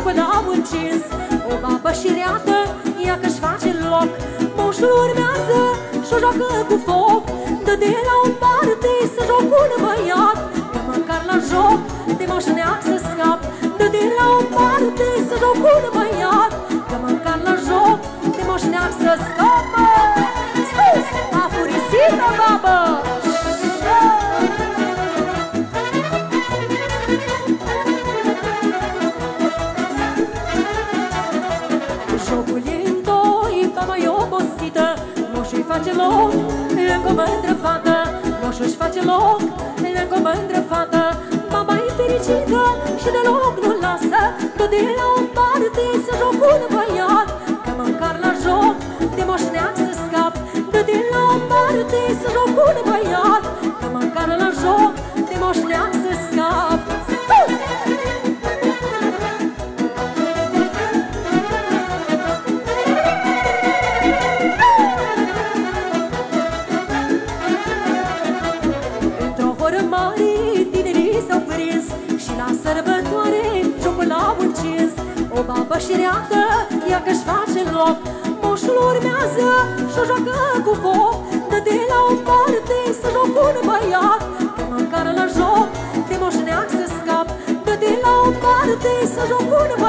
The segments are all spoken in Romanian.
jocul n-am încins O babă și reată, ea că-și face loc. Moșul urmează și-o joacă cu foc. Dă de la o parte să joc un băiat. Că măcar la joc de moșneac să scap. Dă de la o parte să joc un băiat. Că măcar la joc de moșneac să scapă. Sus, afurisită babă! O mândră fată Moșul-și face loc. Lângă o mândră fată Mama e fericită și deloc nu lasă. Dă de la o parte să joc un băiat Că măcar la joc de moșneac să scap. Dă de la o parte să joc un băiat Că măcar la joc de moșneac O babă și reată, ea că-și face loc. Moșul urmează și-o joacă cu foc. Dă de la o parte să joc un băiat. Că măcar la joc de moșneac să scap. Dă de la o parte să joc un băiat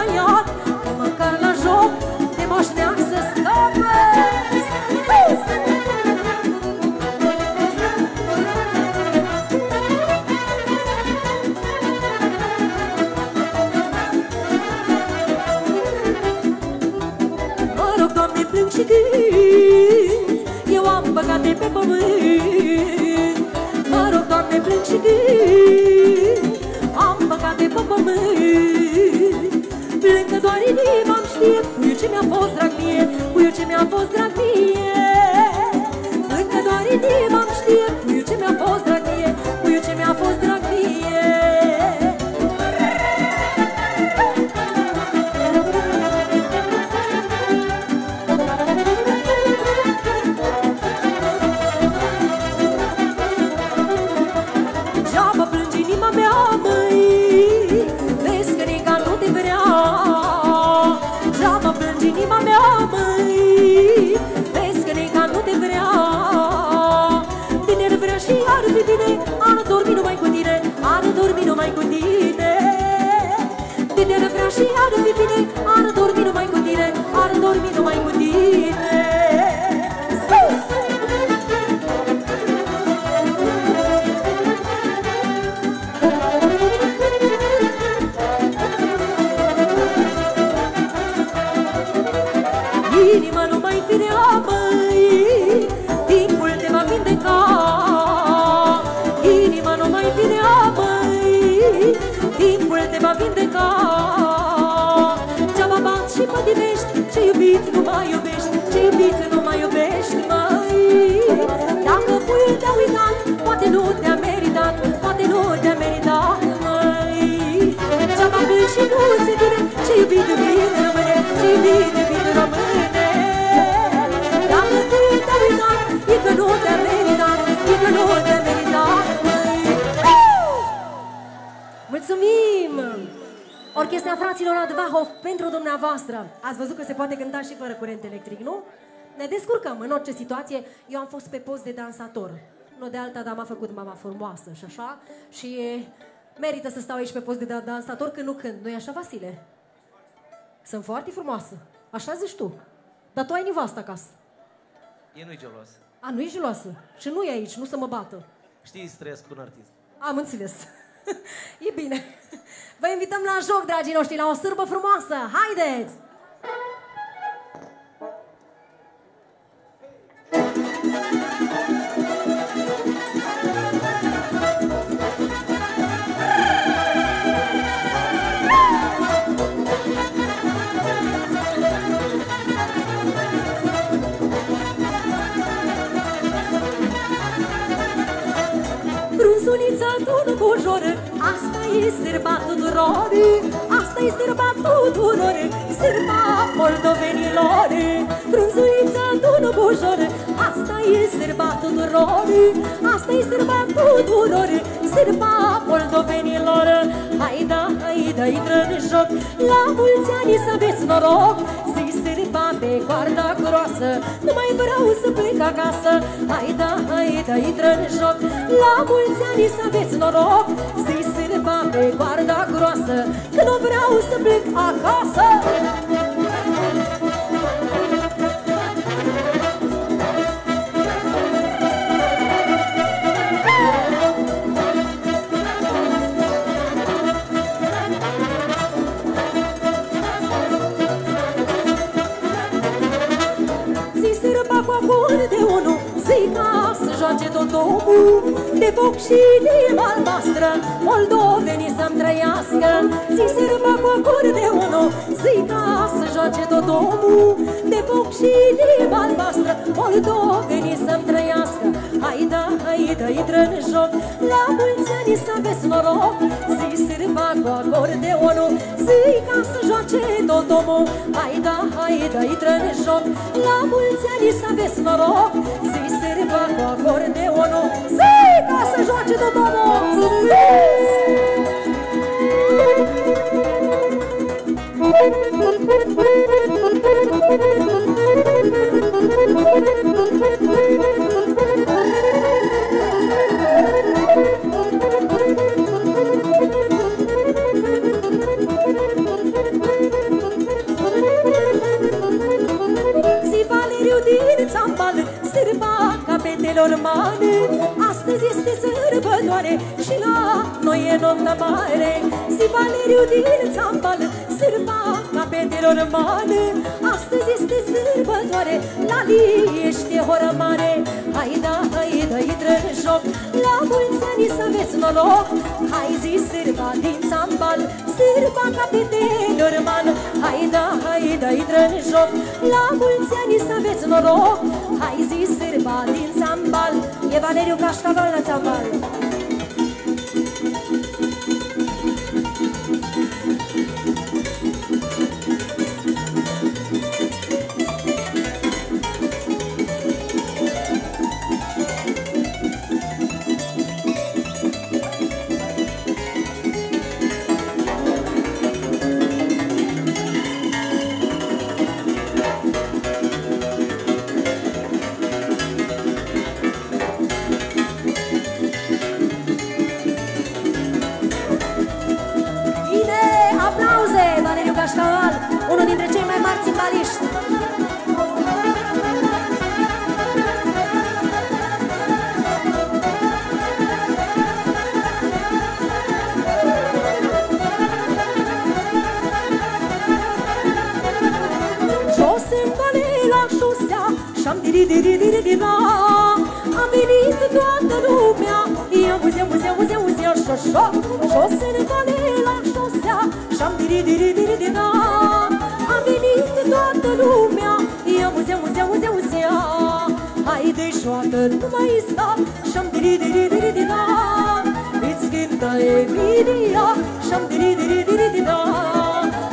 bat și pătimești Ce iubit nu mai iubești Ce iubit nu mai iubești, măi. Dacă puiul te-a uitat Poate nu te-a meritat Poate nu te-a meritat, măi. Ce-am bat și nu se vine Ce iubit, iubit rămâne Ce iubit, iubit rămâne. Dacă puiul te-a uitat E că nu te-a meritat E că nu te-a meritat, măi. Mulțumim! Orchestra fraților Advahov pentru dumneavoastră. Ați văzut că se poate cânta și fără curent electric, nu? Ne descurcăm în orice situație. Eu am fost pe post de dansator. Nu de alta, dar m-a făcut mama frumoasă și așa. Și e, merită să stau aici pe post de da- dansator când nu cânt. Nu-i așa, Vasile? Sunt foarte frumoasă. Așa zici tu. Dar tu ai nevastă acasă. E nu-i gelos. A, nu e geloasă. Și nu e aici, nu să mă bată. Știi stres cu un artist. Am înțeles. e bine. Vă invităm la joc, dragii noștri, la o sârbă frumoasă. Haideți! Frunzulița e sârba tuturor, asta e sârba tuturor, sârba moldovenilor. Frunzulița tu bujoră, asta e sârba tuturor, asta e sârba tuturor, sârba moldovenilor Hai da, hai da, intră în joc La mulți ani să aveți noroc Zi sârba pe coarda groasă Nu mai vreau să plec acasă. Hai da, hai da, intră în joc. La mulți ani să aveți noroc Zi sârba pe coarda groasă Că nu vreau să plec acasă tot omul De foc și de albastră Moldovenii să-mi trăiască. Zi sârba cu acordeonul Zi ca să joace tot omul. De foc și de albastră Moldovenii să-mi trăiască. Hai da, hai da, intră în joc La mulți ani să aveți noroc. Zi sârba cu acordeonul Zi ca să joace tot omul. Hai da, hai da, intră în joc La mulți ani să aveți noroc. Zi sârba cu acordeonul Zi ca să joace tot omul Zi! Fetelor mare. Astăzi este sărbătoare și la noi e noaptea mare. Zi Valeriu din Țambal, sârba capetelor mare Astăzi este sărbătoare, la liește horă mare. Hai da, hai da, intră în joc, la mulți ani să aveți noroc. Hai zi sârba din Țambal, sârba capetelor mare Hai da, hai da, intră în joc, la mulți ani să aveți noroc եւ աներոք աշխավարն ածավալը Am venit toată lumea. Ia uze, uze, uze, uze Șo, șo, șosele tale la șosea. Și-am diri-diri-diri-dina A venit toată lumea. Ia uze, uze, uze, uze Haide, joacă, nu mai sta. Și-am diri-diri-diri-dina Îți cântă Emilia. Și-am diri-diri-diri-dina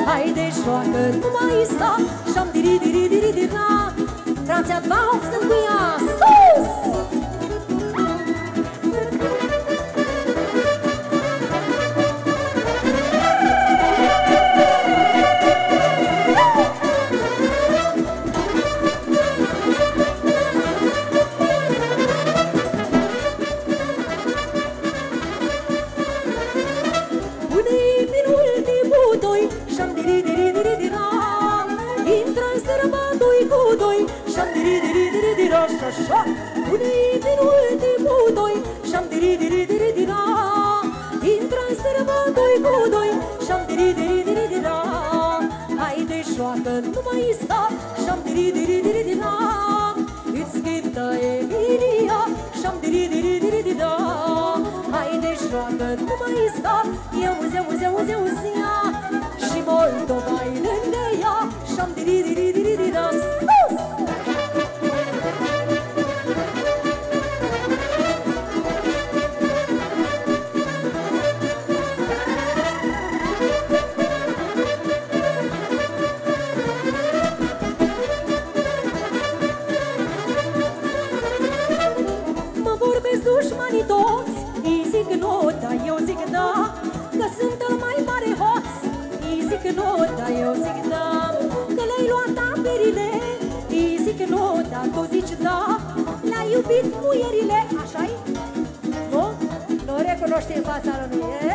Haide, joacă, nu mai sta. Și-am diri-diri-diri-dina out of box and we are Nu recunoște în fața lui, e?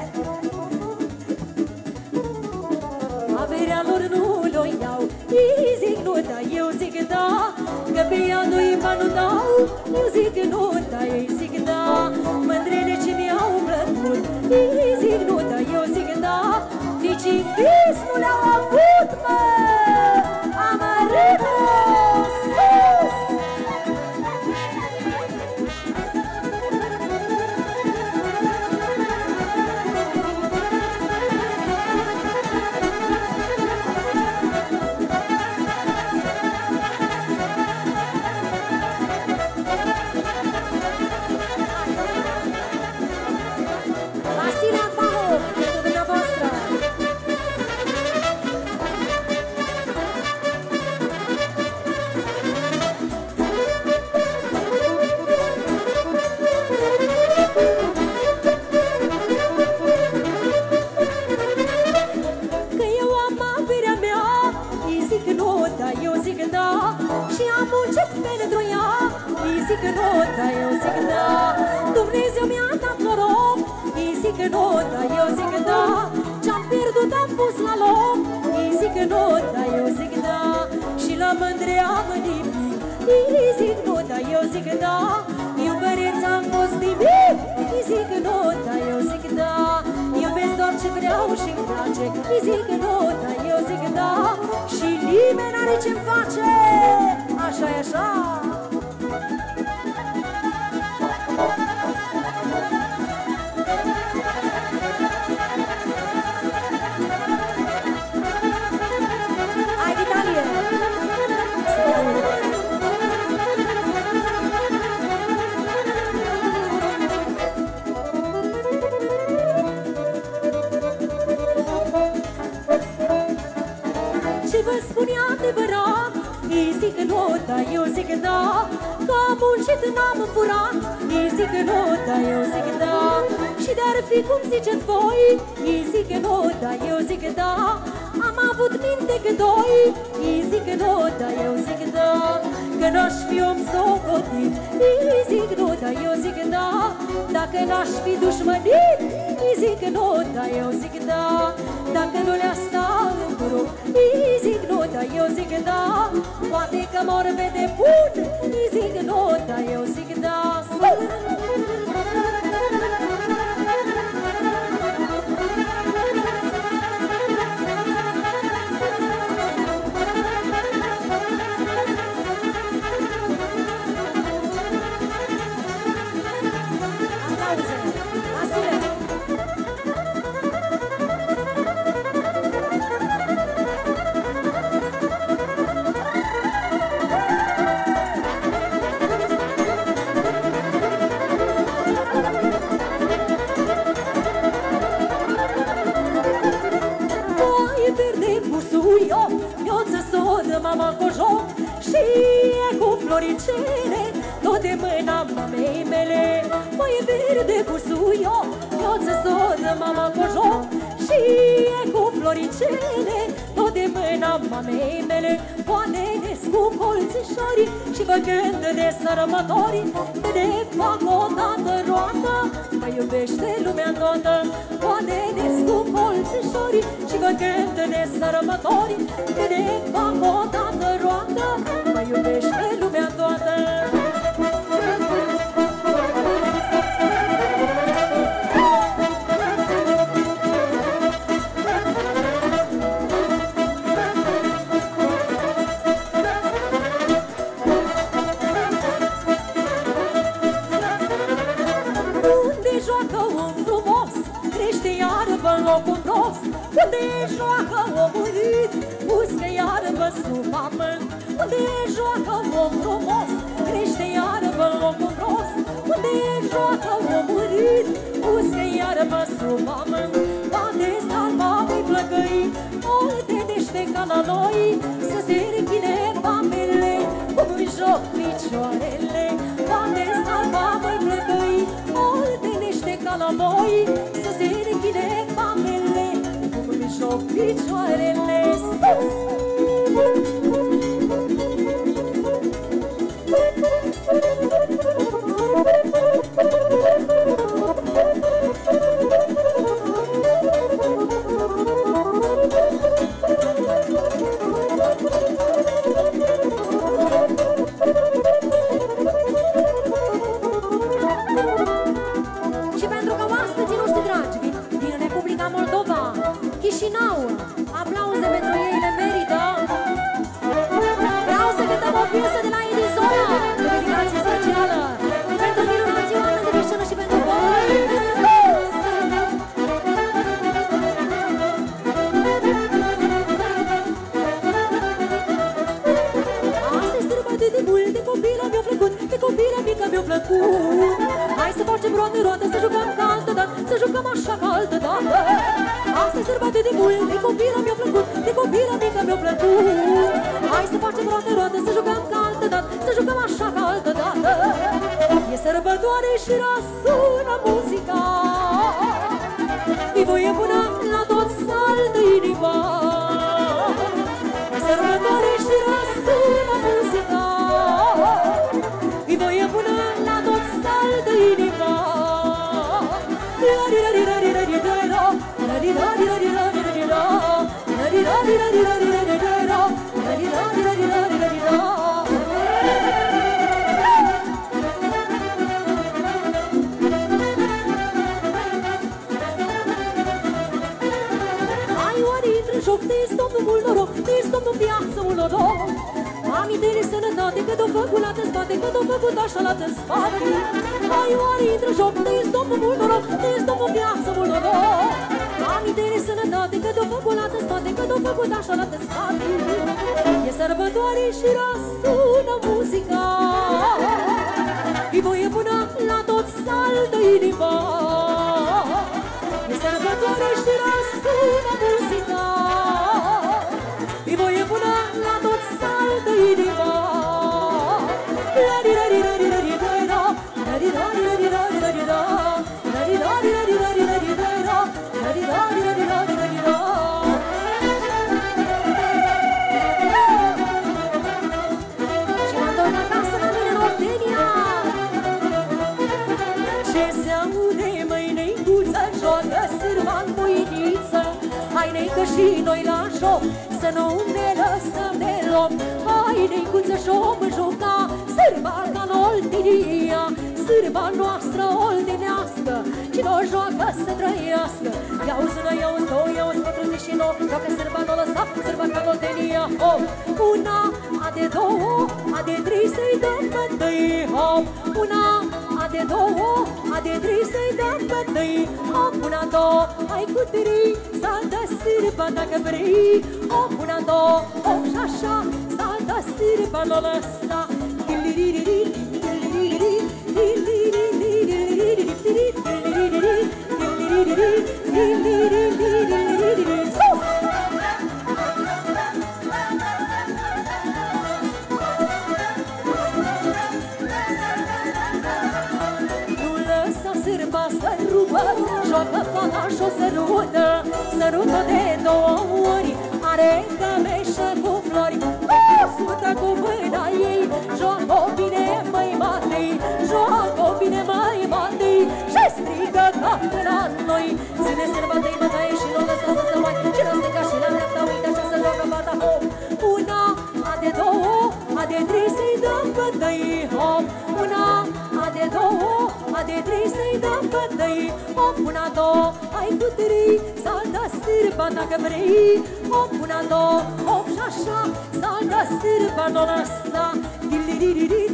Averea lor nu le iau. Ei zic nu, dar eu zic da. Că pe ea nu-i banul dau Eu zic nu, dar ei zic da. Mândrele ce mi-au plăcut. Ei zic nu, dar eu zic da. Nici în vis nu le-au avut, mă Amarâtă pus la loc. Îi zic nu, dar eu zic da. Și la mândre am nimic Îi zic nu, dar eu zic da. Iubăreț am fost nimic Îi zic nu, dar eu zic da. Iubesc doar ce vreau și-mi place. Îi zic nu, dar eu zic da. Și nimeni n-are ce-mi face. Așa e așa zic nu, dar eu zic da. Că am muncit, n-am furat Ei zic nu, dar eu zic da. Și de-ar fi cum ziceți voi Ei zic nu, dar eu zic da. Am avut minte că doi Ei zic nu, dar eu zic da. Că n-aș fi om socotit Ei zic nu, dar eu zic da. Dacă n-aș fi dușmănit Ei zic nu, dar eu zic da eu zic da Poate că mor vede bun Ei zic nu, dar eu zic da floricele, tot de mâna mamei mele. Voi verde busuio, eu ți sod mama cu joc. Și e cu floricele, tot de mâna mamei mele. Poate cu colțișorii și vă gând de sărbători Că de fac o dată roată, mă iubește lumea toată. Poate cu colțișorii și vă gând de sărbători Că de fac o dată roată, mă iubește lumea toată nostru, mamă, toate salvate plăcăi, multe dește ca la noi, să se rechine mamele, cum în joc picioarele, toate salvate plăcăi, multe dește ca la noi, să se rechine mamele, cum în joc picioarele. Sârba noastră oltenească, cine o joacă să trăiască. Iauzi una, iauzi două, iauzi patru, și nouă Joacă sârba, nu lăsa, sârba ca în Oltenia Hop, una, a de două, a de trei să-i dăm bătăi Hop, una, a de două, a de trei să-i dăm bătăi Hop, una, două, hai cu trei, saltă sârba dacă vrei. Hop, una, două, hop și așa, saltă sârba, nu lăsa și o sărută Sărută de două ori Are cămeșă cu flori. Sfântă cu mâna ei Joacă bine mai matei Joacă bine mai matei. Și strigă ca la noi Ține sârba de-i bătaie și nu lăsa să se mai Și nu striga și la dreapta Uite așa să joacă fata hop. Una, a de două, a de trei să-i dăm bătăi hop. Una, a de două, a de trei să-i dăm bătăi Hop, una, două, hai cu trei Salta sârba dacă vrei. Hop, una, două, hop și așa Salta sârba, nu lăsa. Diliriri,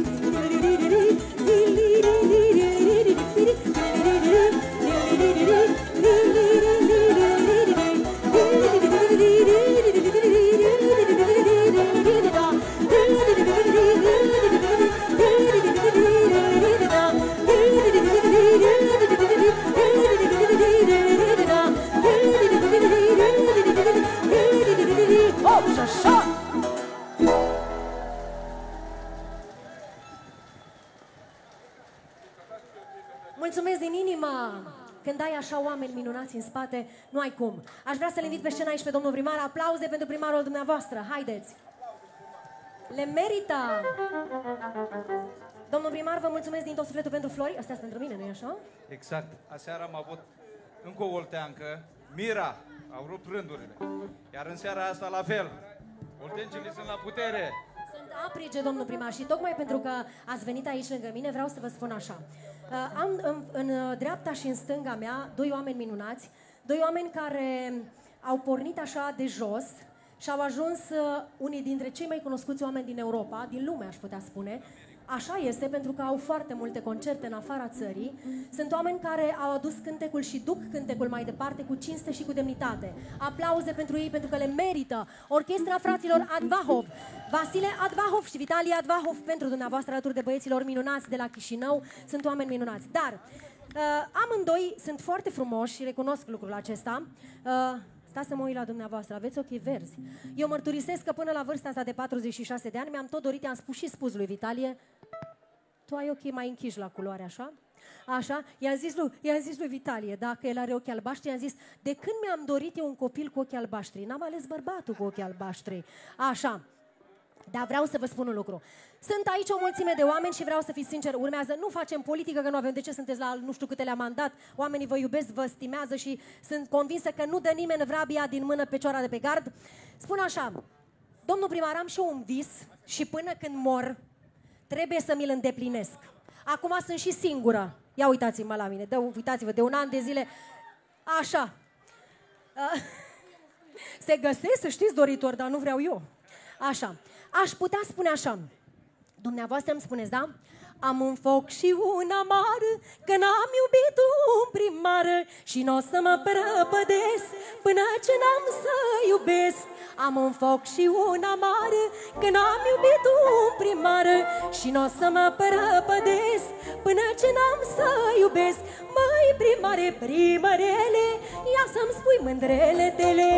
oameni minunați în spate, nu ai cum. Aș vrea să-l invit pe scenă aici pe domnul primar. Aplauze pentru primarul dumneavoastră. Haideți! Le merită! Domnul primar, vă mulțumesc din tot sufletul pentru flori. Astea sunt pentru mine, nu-i așa? Exact. Aseară am avut încă o olteancă. Mira, au rupt rândurile. Iar în seara asta la fel. Oltencile sunt la putere. Sunt aprige, domnul primar, și tocmai pentru că ați venit aici lângă mine, vreau să vă spun așa. Uh, am în, în dreapta și în stânga mea doi oameni minunați, doi oameni care au pornit așa de jos și au ajuns uh, unii dintre cei mai cunoscuți oameni din Europa, din lume aș putea spune, Așa este pentru că au foarte multe concerte în afara țării. Sunt oameni care au adus cântecul și duc cântecul mai departe cu cinste și cu demnitate. Aplauze pentru ei pentru că le merită. Orchestra fraților Advahov, Vasile Advahov și Vitalie Advahov pentru dumneavoastră alături de băieților minunați de la Chișinău. Sunt oameni minunați. Dar uh, amândoi sunt foarte frumoși și recunosc lucrul acesta. Uh, Stați să mă uit la dumneavoastră, aveți ochii verzi. Eu mărturisesc că până la vârsta asta de 46 de ani mi-am tot dorit, am spus și spus lui Vitalie, tu ai ochii mai închiși la culoare, așa? Așa? I-am zis lui, i-am zis lui Vitalie, dacă el are ochi albaștri, i-am zis, de când mi-am dorit eu un copil cu ochi albaștri? N-am ales bărbatul cu ochi albaștri. Așa. Dar vreau să vă spun un lucru. Sunt aici o mulțime de oameni și vreau să fiți sincer, urmează, nu facem politică, că nu avem de ce sunteți la nu știu câte le-am mandat, oamenii vă iubesc, vă stimează și sunt convinsă că nu dă nimeni vrabia din mână pe cioara de pe gard. Spun așa, domnul primar, am și eu un vis și până când mor, trebuie să mi-l îndeplinesc. Acum sunt și singură. Ia uitați-mă la mine, de, uitați-vă, de un an de zile, așa. Se găsesc, să știți, doritor, dar nu vreau eu. Așa. Aș putea spune așa. Dumneavoastră îmi spuneți, da? Am un foc și un amar, că n-am iubit un primar și n-o să mă prăpădesc până ce n-am să iubesc. Am un foc și un amar, că n-am iubit un primar și n-o să mă prăpădesc până ce n-am să iubesc. Măi primare, primărele, ia să-mi spui mândrele tele,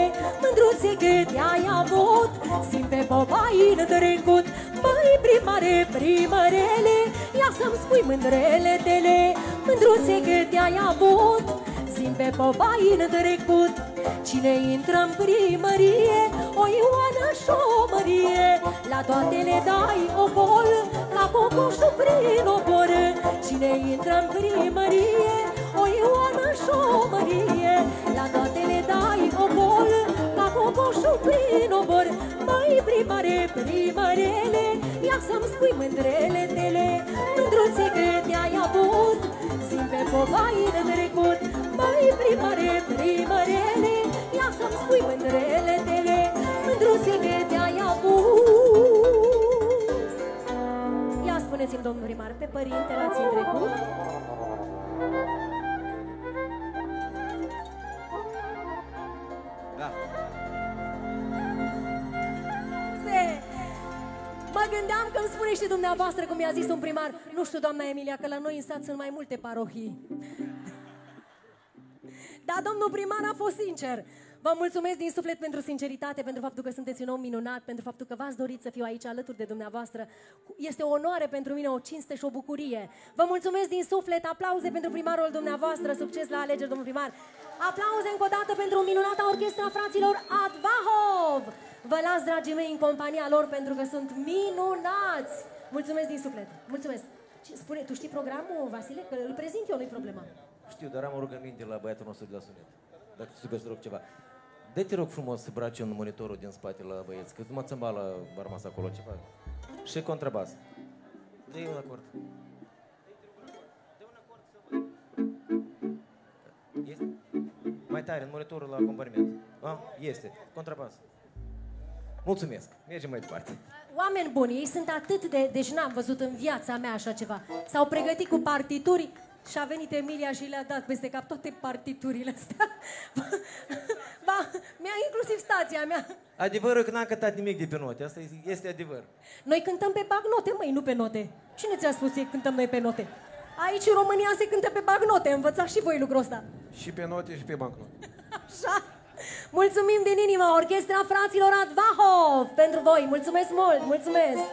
mândruțe cât ai avut, simt pe popai în trecut. Măi primare, primărele, ia să-mi spui mândrele tele, mândruțe cât ai avut, simt pe popai în trecut. Cine intră în primărie, o Ioana și o Mărie, la toate le dai o gol, ca cocoșul prin obor. Cine intră în primărie, o Ioana și o Mărie, la toate le dai o gol, ca cocoșul prin obor. Măi primare, primarele, ia să-mi spui mândrele tele, mândruțe cât ai avut, simt pe povai de trecut. Măi primare, primarele, ia să-mi spui mândrele tele, mândruțe cât ai avut. Ia spuneți-mi, domnul primar, pe părinte l-ați întrecut? Gândeam că îmi spune și dumneavoastră, cum i-a zis un primar, nu știu, doamna Emilia, că la noi în sat sunt mai multe parohii. Dar domnul primar a fost sincer. Vă mulțumesc din suflet pentru sinceritate, pentru faptul că sunteți un om minunat, pentru faptul că v-ați dorit să fiu aici alături de dumneavoastră. Este o onoare pentru mine, o cinste și o bucurie. Vă mulțumesc din suflet, aplauze pentru primarul dumneavoastră, succes la alegeri, domnul primar. Aplauze încă o dată pentru minunata orchestra fraților Advahov. Vă las, dragii mei, în compania lor pentru că sunt minunați. Mulțumesc din suflet. Mulțumesc. Ce, spune, tu știi programul, Vasile? Că îl prezint eu, nu-i problema. Știu, dar am o rugăminte la băiatul nostru de la sunet. Dacă tu să rog ceva. Dă-te rog frumos să braci în monitorul din spate la băieți, că mă țâmbală a rămas acolo ceva. Și contrabas. Dă-i un acord. Este? Mai tare, în monitorul la acompaniament. Ah, este. Contrabas. Mulțumesc. Mergem mai departe. Oameni buni, ei sunt atât de... Deci n-am văzut în viața mea așa ceva. S-au pregătit cu partituri și a venit Emilia și le-a dat peste cap toate partiturile astea. ba, mi-a inclusiv stația mea. Adevărul că n-am cântat nimic de pe note. Asta este adevăr. Noi cântăm pe bagnote, măi, nu pe note. Cine ți-a spus că cântăm noi pe note? Aici în România se cântă pe bagnote, învățați și voi lucrul ăsta. Și pe note și pe bancnote. Așa. Mulțumim din inimă, Orchestra Fraților Advahov, pentru voi. Mulțumesc mult, mulțumesc!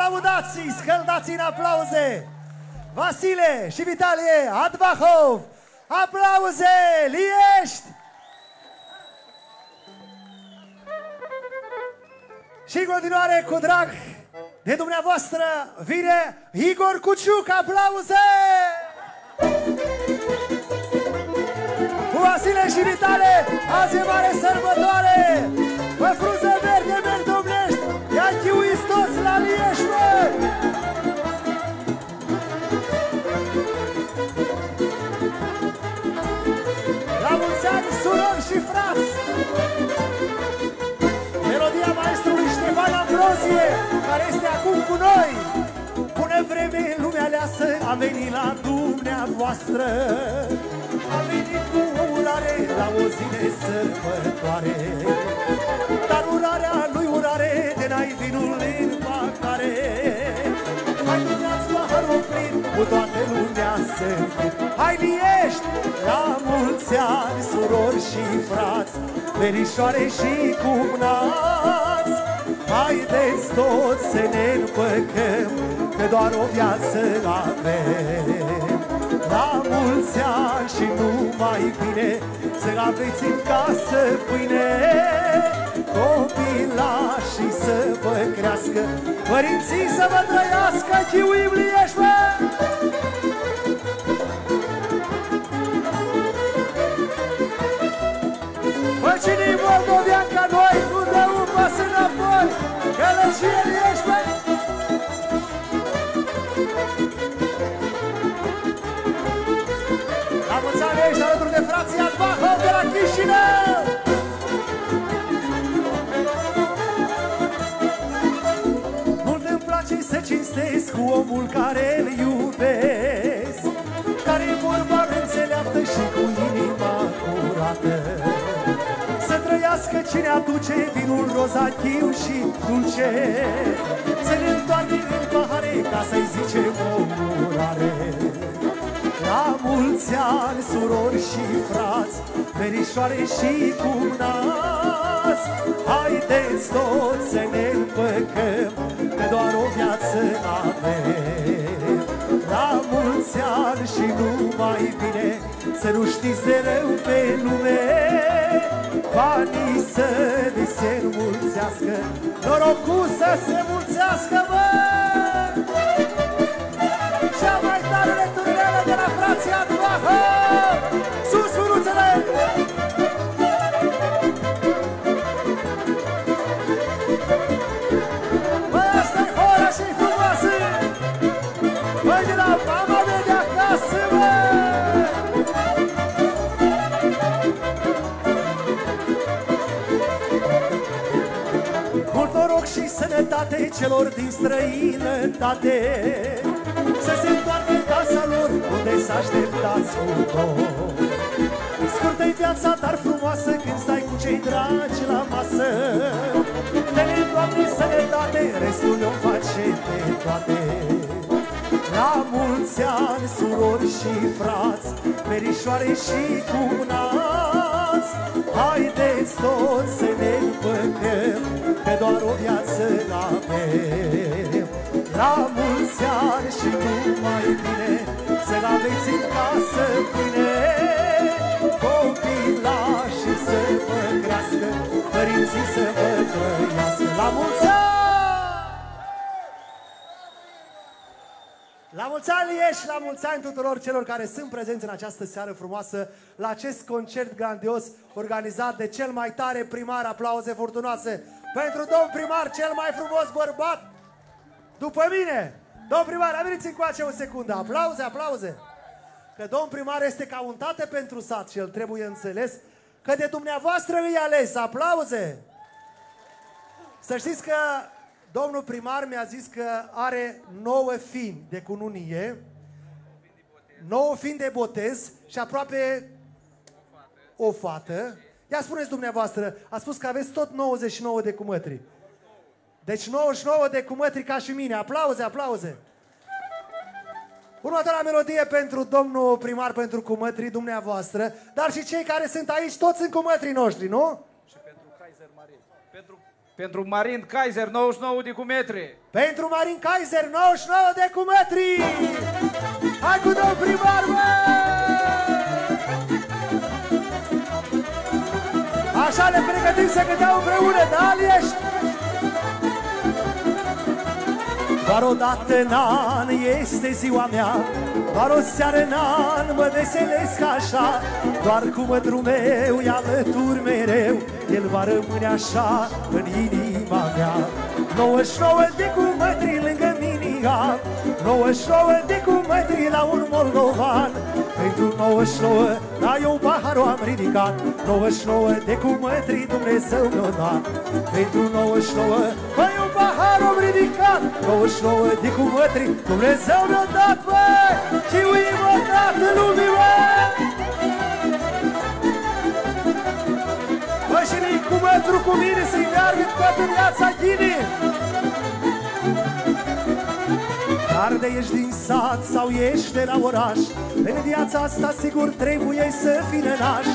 Aplaudați, scăldați în aplauze. Vasile și Vitalie Advahov. Aplauze, Liești! Și în continuare cu drag de dumneavoastră vine Igor Cuciuc, aplauze! Cu Vasile și Vitale, azi e mare sărbătoare! Pe frunze Melodia maestrului Ștefan Ambrozie, care este acum cu noi. Bună vreme, lumea leasă, am venit la dumneavoastră. Am venit cu o urare la o zi de sărbătoare. Dar urarea nu urare, de n-ai vinul în pacare. Hai duneați paharul plin, cu toată lumea să Hai Liești, la mulți ani, surori și frați, verișoare și cumnați. Haideți toți să ne împăcăm, că doar o viață avem. La mulți ani și numai bine, să aveți în casă pâine, copilașii să vă crească, părinții să vă trăiască, chiuim Liești, bă! Bă, cine-i moldovean ca noi, nu dă un pas înapoi, gălăgie Liești, bă! La mulți ani ești alături de frații Advahov de la Chișinău! Omul care îl iubesc Care e vorba înțeleaptă și cu inima curată. Să trăiască cine aduce vinul rozachiu și dulce Să ne întoarne în pahare ca să-i zicem o urare la mulți ani, surori și frați, verișoare și cumnați, Haideți toți să ne împăcăm, că doar o viață avem. La mulți ani și numai bine, să nu știți de rău pe lume, Banii să ni se înmulțească, norocul să se mulțească, băi! Celor din străinătate. Să se întoarcă în casa lor unde să așteptați cu tot Scurtă-i viața, dar frumoasă când stai cu cei dragi la masă. Dă-ne, Doamne, sănătate, restul ne-o face pe toate. La mulți ani, surori și frați, verișoare și cumnați Haideți toți să ne împăcăm, că doar o viață avem La mulți ani și numai bine, să-l aveți în casă pâine. Copilașii să vă crească, părinții să vă trăiască. La mulți ani! Mulți ani Liești, la mulți ani tuturor celor care sunt prezenți în această seară frumoasă la acest concert grandios organizat de cel mai tare primar, aplauze furtunoase pentru domn primar, cel mai frumos bărbat după mine. Domn primar, veniți încoace o secundă, aplauze, aplauze. Că domn primar este ca un tată pentru sat și el trebuie înțeles că de dumneavoastră îi ales, aplauze. Să știți că domnul primar mi-a zis că are nouă fini de cununie, nouă fini de botez și aproape o fată. Ia spuneți dumneavoastră, a spus că aveți tot 99 de cumătri. Deci 99 de cumătri ca și mine. Aplauze, aplauze. Următoarea melodie pentru domnul primar, pentru cumătrii dumneavoastră, dar și cei care sunt aici, toți sunt cumătrii noștri, nu? Și pentru Pentru, pentru Marin Kaiser, 99 de cu metri. Pentru Marin Kaiser, 99 de cu metri! Hai cu domn primar, bă! Așa le pregătim să cântăm împreună, da, ești? Doar o dată în an este ziua mea Doar o seară în an mă veselesc așa. Doar cu mătrul meu e alături mereu El va rămâne așa în inima mea. 99 de cu mătri lângă minia 99 de cu mătri la un moldovan. Pentru 99 la eu paharul am ridicat. 99 de cu mătri Dumnezeu mi-o dat. Pentru 99 la eu paharul am ridicat. 99 de cu mătri Dumnezeu mi-o dat, bă Și uim o dată lumii, bă Bă, și cu mătru cu mine să-i meargă toată viața ghinii dar de ești din sat sau ești de la oraș În viața asta sigur trebuie să fii nănaș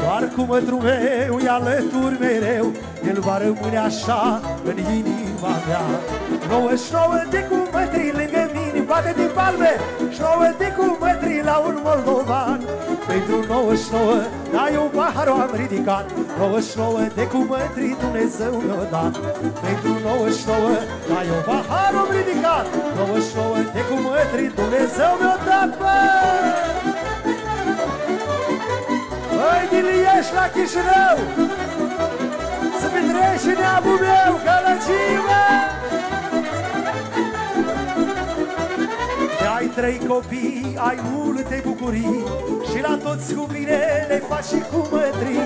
Doar cu mătru meu e alături mereu El va rămâne așa în inima mea. 99 de cu mătri lângă mine Bate din palme 99 de cu mătri la un moldovan Pentru 99 da eu paharul am ridicat 99 de cu mătri Dumnezeu mi-a dat Pentru 99 da eu paharul am ridicat 99 de cu mătri Dumnezeu mi-a dat, bă! Băi, din Lieș la Chișinău Să petrești și neamul meu Călăcii, bă! Trei copii, ai multe bucurii. Și la toți cu bine le faci și cu mătri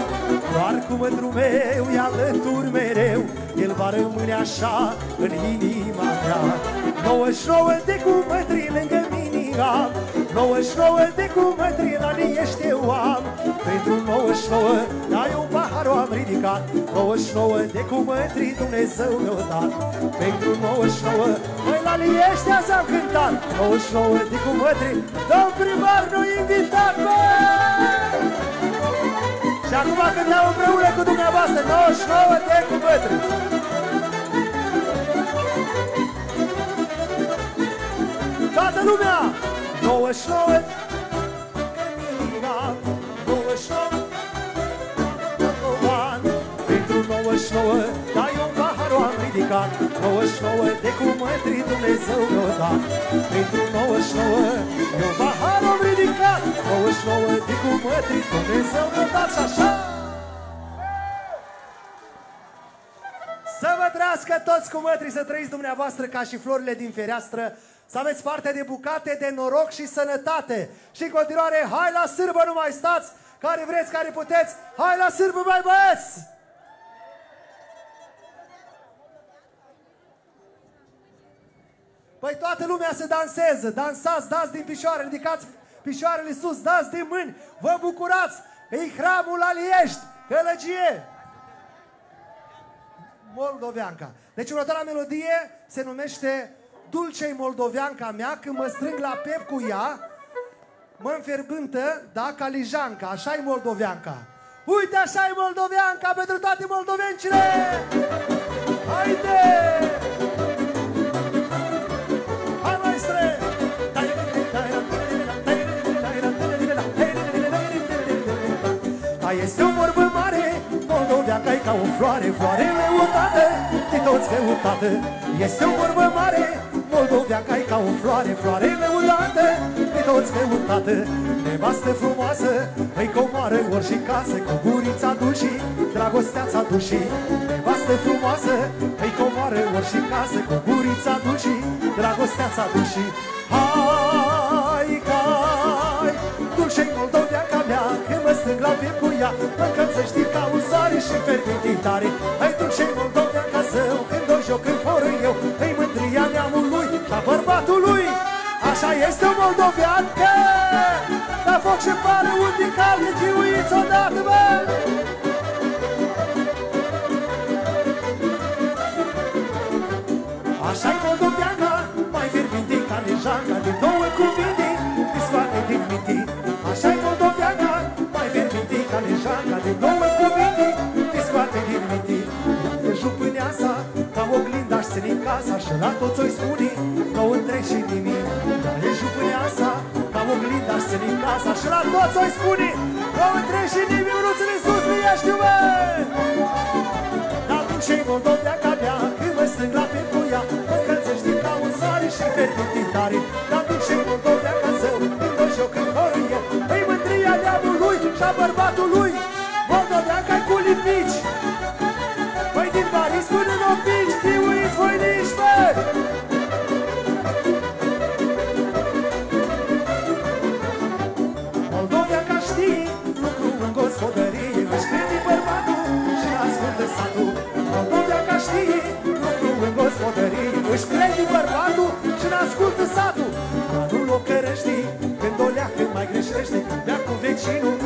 Doar cu mătru meu e alături mereu. El va rămâne așa în inima mea. 99 de cu mătri lângă minia 99 de cu mătri la ești eu am. Pentru 99 ai un paharul am ridicat 99 de cu mătri Dumnezeu mi-o dat Pentru 99 Măi la liește azi am cântat 99 de cu mătri Domn primar nu invitat bă! Și acum cântăm împreună cu dumneavoastră 99 de cu mătri Toată lumea! 99 Pentru 99 Dai un paharul am ridicat 99 de cu mătri Dumnezeu mi-o dat Pentru 99 Eu paharul am ridicat 99 de cu mătri Dumnezeu mi-o dat și așa Să vă trăiască toți cu mătri Să trăiți dumneavoastră ca și florile din fereastră să aveți parte de bucate, de noroc și sănătate. Și în continuare, hai la sârbă, nu mai stați! Care vreți, care puteți, hai la sârbă, mai băieți! Păi toată lumea să danseze, dansați, dați din picioare, ridicați picioarele sus, dați din mâini, vă bucurați, e hramul aliești, călăgie! Moldoveanca. Deci următoarea melodie se numește dulcei moldoveanca mea, când mă strâng la pep cu ea, mă înferbântă, da, ca lijanca, așa-i moldoveanca. Uite, așa-i moldoveanca pentru toate moldovencile! Haide! Da, este o vorbă mare, moldoveanca e ca o floare, floare leutată, de toți căutată. Este o vorbă mare, Moldoveanca e ca o floare, floare lăudată Pe toți căutată Nevastă frumoasă Îi comoară ori și casă Cu gurița dușii Dragostea-ți dușii. Nevastă frumoasă Îi comoară ori și casă Cu gurița dușii Dragostea-ți dușii. Hai, cai Dulce-i moldoveanca mea Când mă strâng la piept cu ea Mă încălțăști ca un soare și fermenti tare Hai, dulce-i moldoveanca zău Când o joc, când horă eu Îi mândria neamului a bărbatului Așa este o moldoveancă Da foc și pare un din calde Chiuiți odată, bă! Așa-i moldoveanca Mai fierbinte ca lejanca Din două cuvinte Te scoate din minte ca lejanca de nouă cuvinte Te scoate din minte Că jupânea sa ca oglinda și ține casa Și la toți o-i spune că o întreg și nimic. Care jupânea sa ca oglinda și ține casa Și la toți o-i spune că o întreg și nimic. Mânuțele sus, liniaștiu, mă! Dar atunci e moldov de-a calea Când mă stâng la pe puia Mă călțești ca un sare și fermit din tare. Dar neamului și-a bărbatului Moldovia ca-i cu lipici Păi din Paris până în Opici Chiuiți voi nici, bă! Moldovia ca știi Lucru în gospodărie. Își crede bărbatul și ascultă satul. Moldovia ca știi Lucru în gospodărie. Își crede bărbatul și ascultă satul. Dar nu locărești Când o leacă mai greșește Bea cu vecinul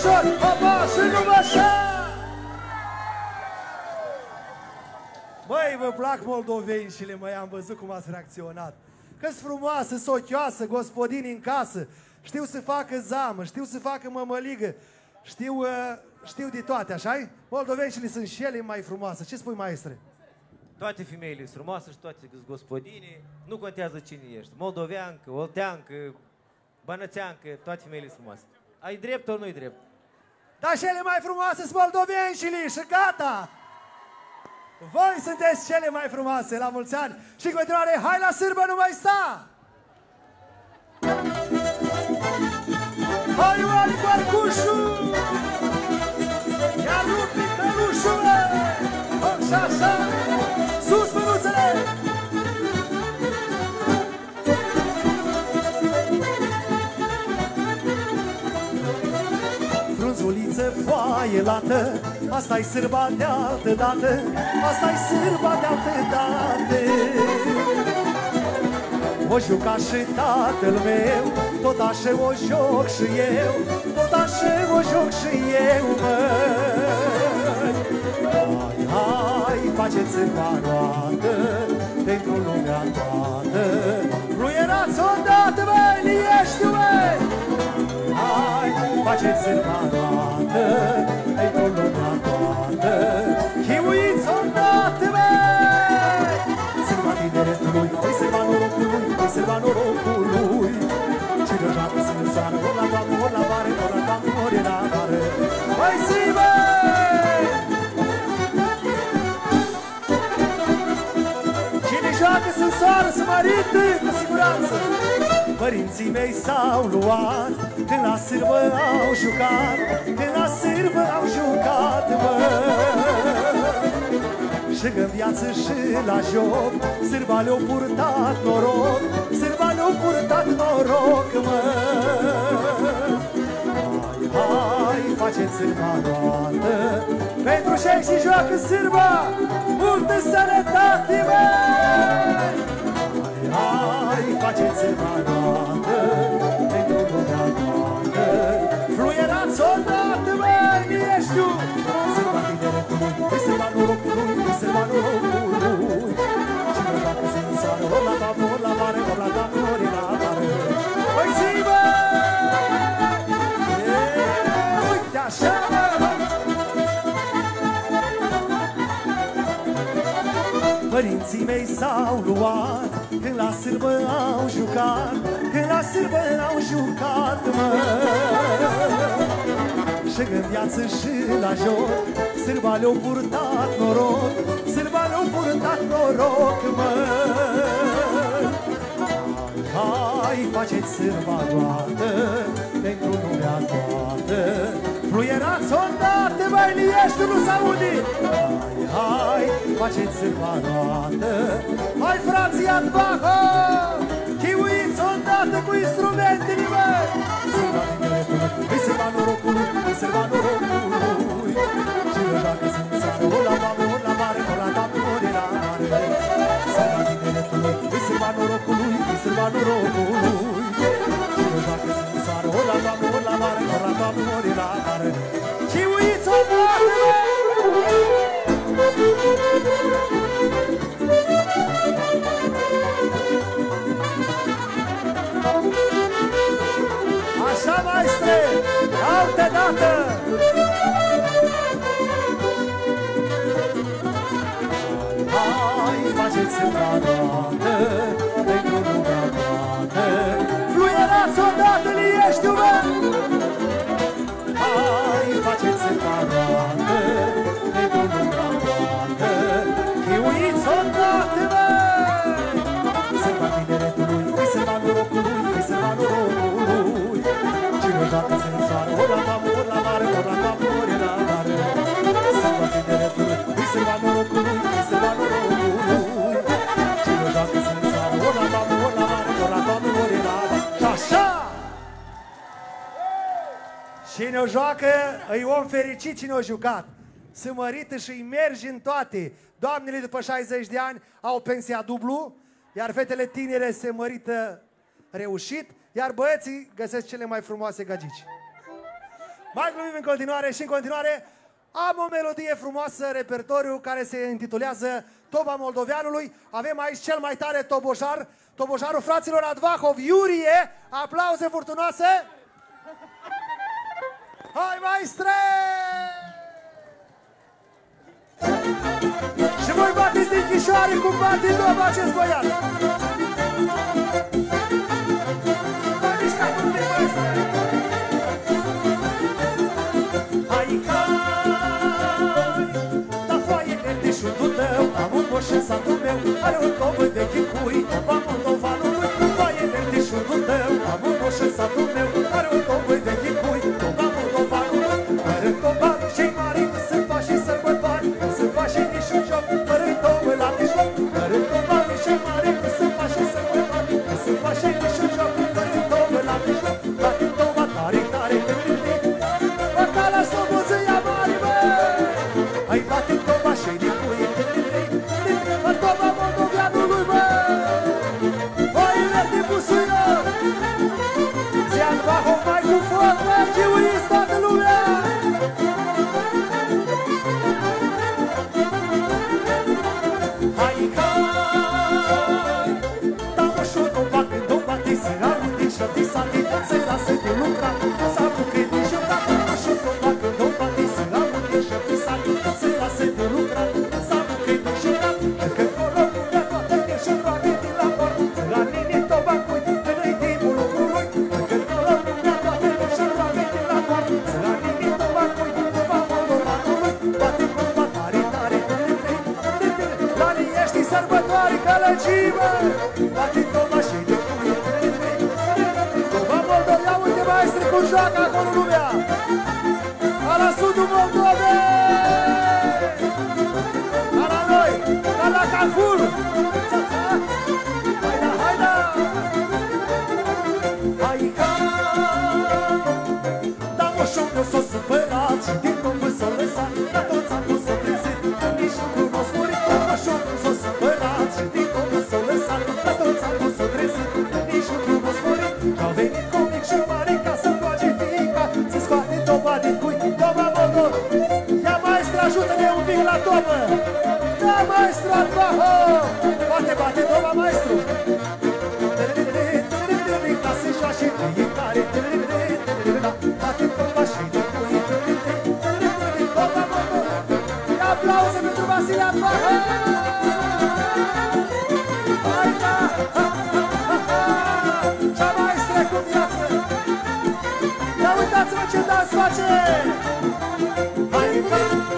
și ochișor Opa și numai așa Băi, vă plac moldovenșile, măi, am văzut cum ați reacționat. Că-s frumoasă, sochioasă, gospodini în casă, știu să facă zamă, știu să facă mămăligă, știu, uh, știu de toate, așa -i? Moldovenșile sunt și ele mai frumoase. Ce spui, maestre? Toate femeile sunt frumoase și toate sunt gospodine, nu contează cine ești. Moldoveancă, olteancă, bănățeancă, toate femeile sunt frumoase. Ai drept ori nu-i drept? Dar cele mai frumoase sunt moldovenșile și gata! Voi sunteți cele mai frumoase, la mulți ani! Și în continuare, hai la sârbă, nu mai sta! Hai, oare cu arcușul! Ia rupi călușul! Așa, așa! Foaie lată Asta-i sârba de altă dată Asta-i sârba de altă dată. O juca și tatăl meu Tot așa o joc și eu Tot așa o joc și eu, măi. Hai, hai, faceți sârba roată Pentru lumea toată. Fluierați odată, băi, liești, băi Hai, faceți sârba roată Pentru lumea toată Chiuiți odată, băi Sârba tineretului Păi sârba norocului Păi sârba norocului Cine joacă să nu seară Ori la toamnă, ori la vară Ori la toamnă, ori la vară Păi zi, băi Cine joacă să soară, să mărite, cu siguranță Părinții mei s-au luat Când la sârbă au jucat Când la sârbă au jucat, mă Și în viață și la joc Sârba le-au purtat noroc Sârba le-au purtat noroc, mă Hai, hai, faceți sârba roată Pentru cei și joacă sârba Multă sănătate, mă Când la sârbă au jucat Când la sârbă au jucat, mă. Și în viață și la joc Sârba le-au purtat noroc Sârba le-au purtat noroc, mă. Hai, faceți sârba toată Pentru lumea toată Fluierați odată, mai liești, nu s-aude Hai, hai, faceți sârba toată Hai, frații, adbahă Chiuiți odată cu instrumentele, măi Sârba tineretului, îi sârba norocului Îi sârba norocului Și eu dacă sunt țară, o la doamnă, o la mare O la doamnă, o la mare. Sârba tineretului, îi sârba norocului Îi sârba norocului Și la doamnă, o la mare O la doamnă, o la mare Chiuiți odată, Așa, maestre, altă dată! Hai, faceți sârba toată, pentru lumea toată, Fluierați odată, lieștiu, mă! Hai, doamnă, ori la mare, ori la doamnă, ori la mare. Sârba tineretului, îi sârba norocului, îi sârba norocului, Cine dacă se însoară, ori la doamnă, ori la mare, ori la doamnă, ori la mare. Și așa! Cine o joacă, îi om fericit cine o jucat. Să mărită și îi mergi în toate. Doamnele după 60 de ani au pensia dublu, iar fetele tinere se mărită reușit, iar băieții găsesc cele mai frumoase gagici. Mai glumim în continuare și în continuare am o melodie frumoasă, repertoriu, care se intitulează Toba Moldoveanului. Avem aici cel mai tare tobojar, tobojarul fraților Advahov, Iurie. Aplauze furtunoase! Hai, maestre! Și voi bateți din chișoare cum bate doba acest băiat! Mai mișca puțin, maestre! Am un moș în satul meu, are un covă de chicui Toba Moldovanului, foaie verde și un tău. Am un moș în satul meu, are un covă de la tobă! Da, maestru Albaho! Bate, bate, toba, maestru! Da, se joa și de gitare, bate toba și de cui, toba, mă, Aplauze pentru Vasile Albaho! Hai, da! Ha, ha, ha, ha! Cea maestre cu viață! Ia uitați-vă ce dans face! Hai, hai!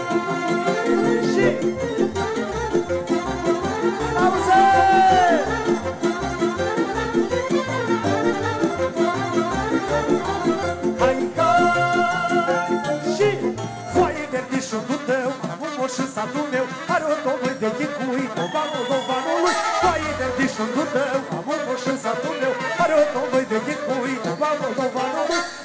Am un moș în satul meu, are o tomă de chicui, toba moldovanului. Fără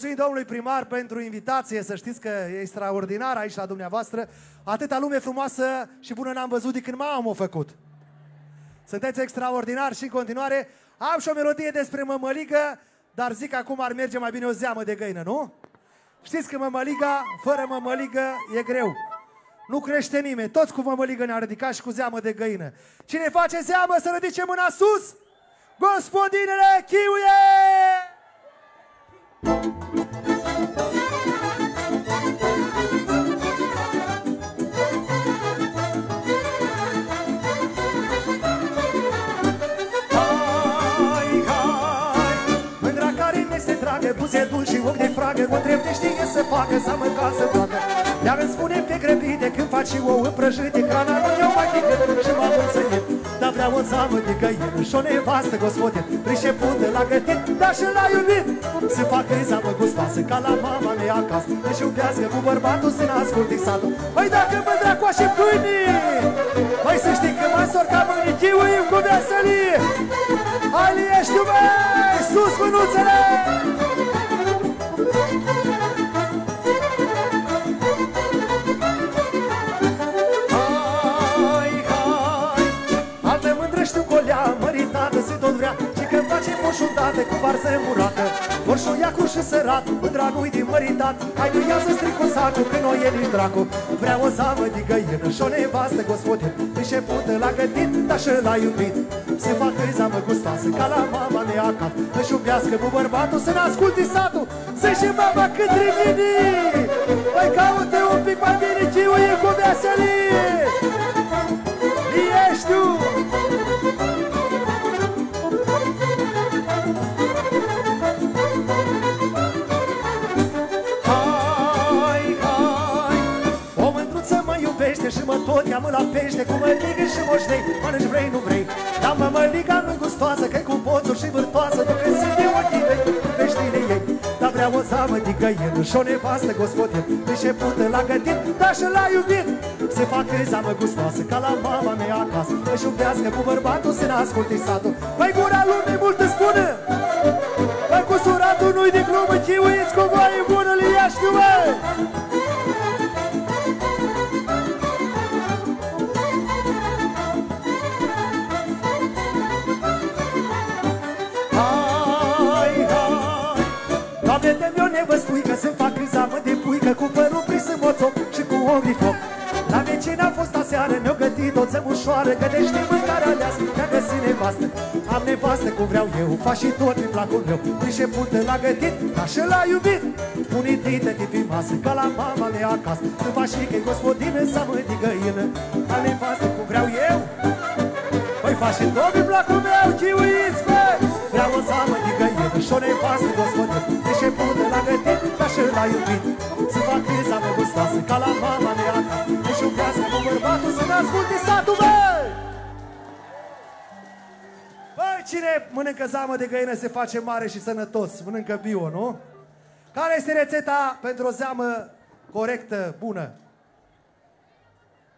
Mulțumim domnului primar pentru invitație, să știți că e extraordinar aici la dumneavoastră. Atâta lume frumoasă și bună n-am văzut de când m-am o făcut. Sunteți extraordinari și în continuare am și o melodie despre mămăligă, dar zic acum ar merge mai bine o zeamă de găină, nu? Știți că mămăliga, fără mămăligă, e greu. Nu crește nimeni, toți cu mămăligă ne-a ridicat și cu zeamă de găină. Cine face zeamă să ridice mâna sus? Gospodinele Chiuie! Buze dulci și ochi de fragă, o întreb de știe să facă, să mânca să facă. Iar îmi spune pe grăbite când faci și ouă prăjite, crana nu iau mai decât și m-am înțelit. Dar vreau o zamă de găină și o nevastă gospodin, pricepută la gătit, dar și la iubit. Să facă zamă gustoasă ca la mama mea acasă, își iubească cu bărbatul să n-asculte satul. Păi dacă mândra coașe pâinii, Păi să știi că m-am sorcat mâinii, chiuim cu veselie. Hai, ești băi, sus mânuțele! Hai, că face moșul dată cu varză murată Moșul ia cu și sărat, mândra nu-i din măritat. Hai nu ia să stric cu sacul, că nu e nici dracu. Vrea o zamă de găină și o nevastă gospodin Începută la gătit, dar și l-a iubit. Se facă zamă gustoasă, ca la mama mea acasă Își iubească cu bărbatul, să ne asculte satul Să-și mama cât rimini Păi caută un pic mai bine, chiuie cu veselie Ești tu! Și mă tot cheamă la pește Cu măligă și moștei, mănânci vrei, nu vrei? Dar mă măliga nu-i gustoasă, că cu poțuri și vârtoasă Ducă sunt de ochii mei, cu peștile ei. Dar vreau o zamă de găină și o nevastă gospodin. Începută la gătit, dar și la iubit. Se facă zamă gustoasă, ca la mama mea acasă. Își iubească cu bărbatul, să n-asculte satul. Păi gura lumii mult îți spune Păi cu suratul nu-i de glumă, chiuiți cu voie bună, li ia știu, mi o nevăstuică Să-mi fac zamă de puică Cu părul prins în moțoc Și cu ochii foc. La mine ce n-a fost aseară Ne-o gătit o țămușoară Gătește mâncarea aleasă Mi-a găsit nevastă Am nevastă cum vreau eu Fac și tot prin placul meu. Prișepută l-a gătit Ca și l-a iubit. Unitită de pe masă Ca la mama de acasă. Nu faci și că-i gospodină Să mă de găină Am nevastă cum vreau eu Păi faci și tot prin placul meu Chiuiți, bă! Vreau o zamă de găină Și o nevastă gospodină Prișepută l-a gătit Ca și l-a iubit Să fac zamă gustoasă Ca la mama de acasă Și un cu bărbatul Să ne asculte satul, băi! Băi, cine mănâncă zamă de găină se face mare și sănătos? Mănâncă bio, nu? Care este rețeta pentru o zeamă corectă, bună?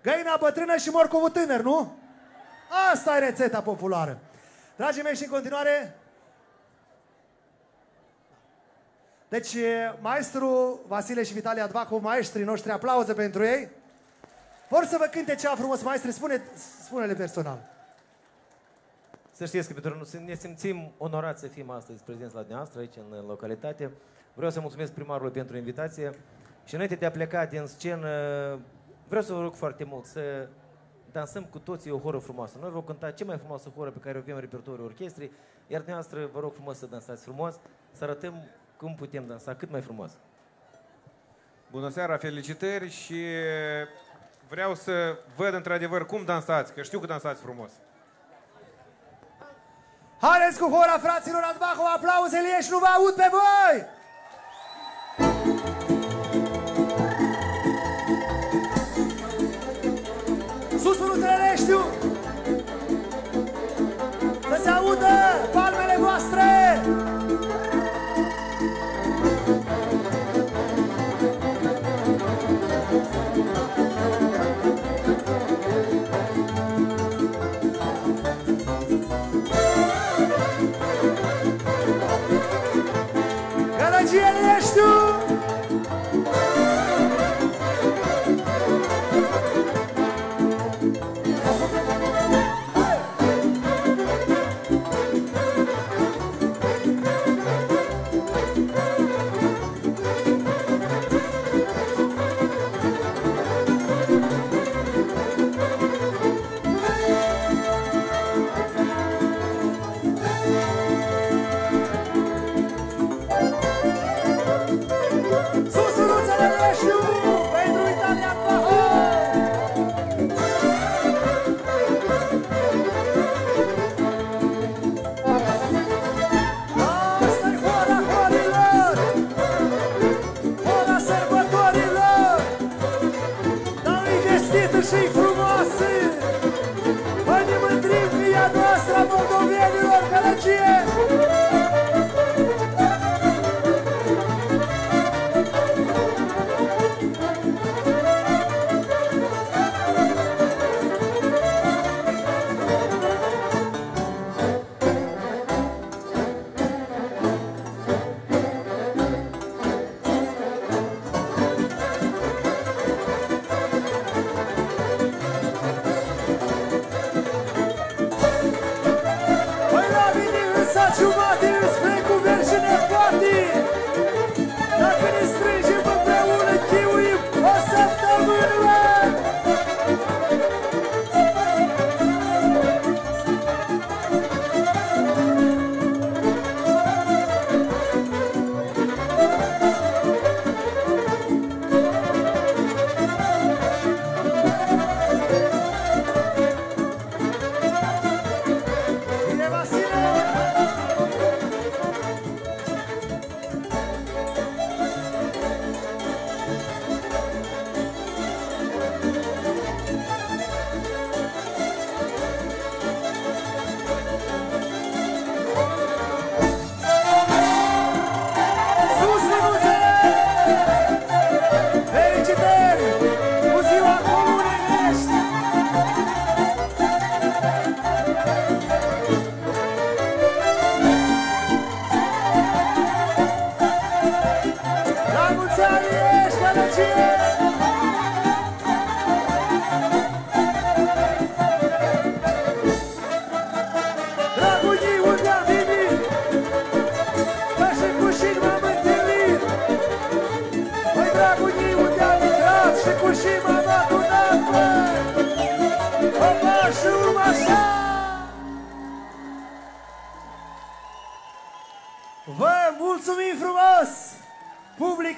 Găina bătrână și morcovul tânăr, nu? Asta e rețeta populară. Dragii mei, și în continuare... Deci, maestru Vasile și Vitalia Advacov, maestrii noștri, aplauze pentru ei. Vor să vă cânte ceva frumos, maestre, spune, spune-le personal. Să știți că pentru noi ne simțim onorați să fim astăzi prezenți la dumneavoastră aici în localitate. Vreau să mulțumesc primarului pentru invitație și înainte de a pleca din scenă, vreau să vă rog foarte mult să dansăm cu toții o horă frumoasă. Noi vom cânta cea mai frumoasă horă pe care o avem în repertoriul orchestrii, iar dumneavoastră vă rog frumos să dansați frumos, să arătăm cum putem dansa cât mai frumos. Bună seara, felicitări și vreau să văd într-adevăr cum dansați, că știu că dansați frumos. Haideți cu hora, fraților, ați o aplauzele și nu vă aud pe voi! Sus mânuțele știu!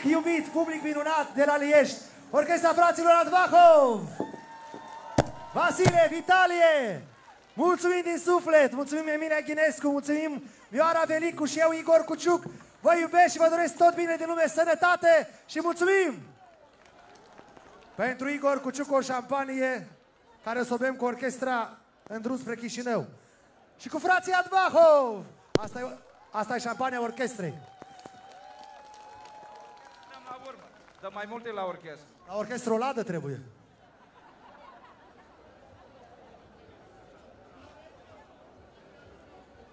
Iubit, public minunat de la Liești, Orchestra Fraților Advahov! Vasile, Vitalie! Mulțumim din suflet, mulțumim Emilia Ghinescu, mulțumim Vioara Velicu și eu, Igor Cuciuc. Vă iubesc și vă doresc tot bine din lume, sănătate și mulțumim! Pentru Igor Cuciuc o șampanie care o să o bem cu orchestra în drum spre Chișinău. Și cu frații Advahov! Asta e, asta e șampania orchestrei. Dăm la urmă. Dăm mai multe la orchestră. La orchestră o ladă trebuie.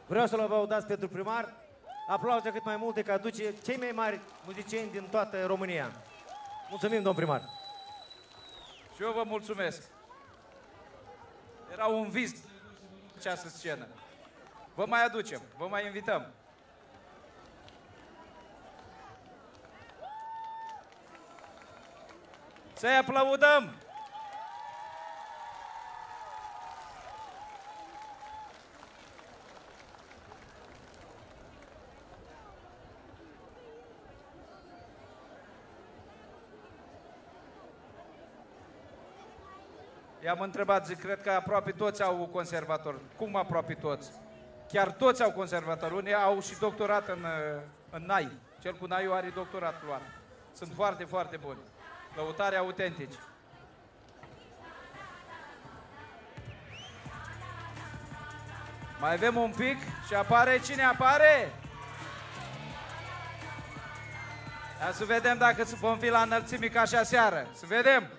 Vreau să-l aplaudați pentru primar. Aplauze cât mai multe, că aduce cei mai mari muzicieni din toată România. Mulțumim, domn primar. Și eu vă mulțumesc. Era un vis această scenă. Vă mai aducem, vă mai invităm. Să-i aplaudăm! I-am întrebat, zic, cred că aproape toți au conservator. Cum aproape toți? Chiar toți au conservator. Unii au și doctorat în, uh, în NAI. Cel cu NAI are doctorat luat. Sunt foarte, foarte buni. Lăutare autentici. Mai avem un pic și apare cine apare? Ia să vedem dacă vom fi la înălțimi ca și aseară. Să vedem!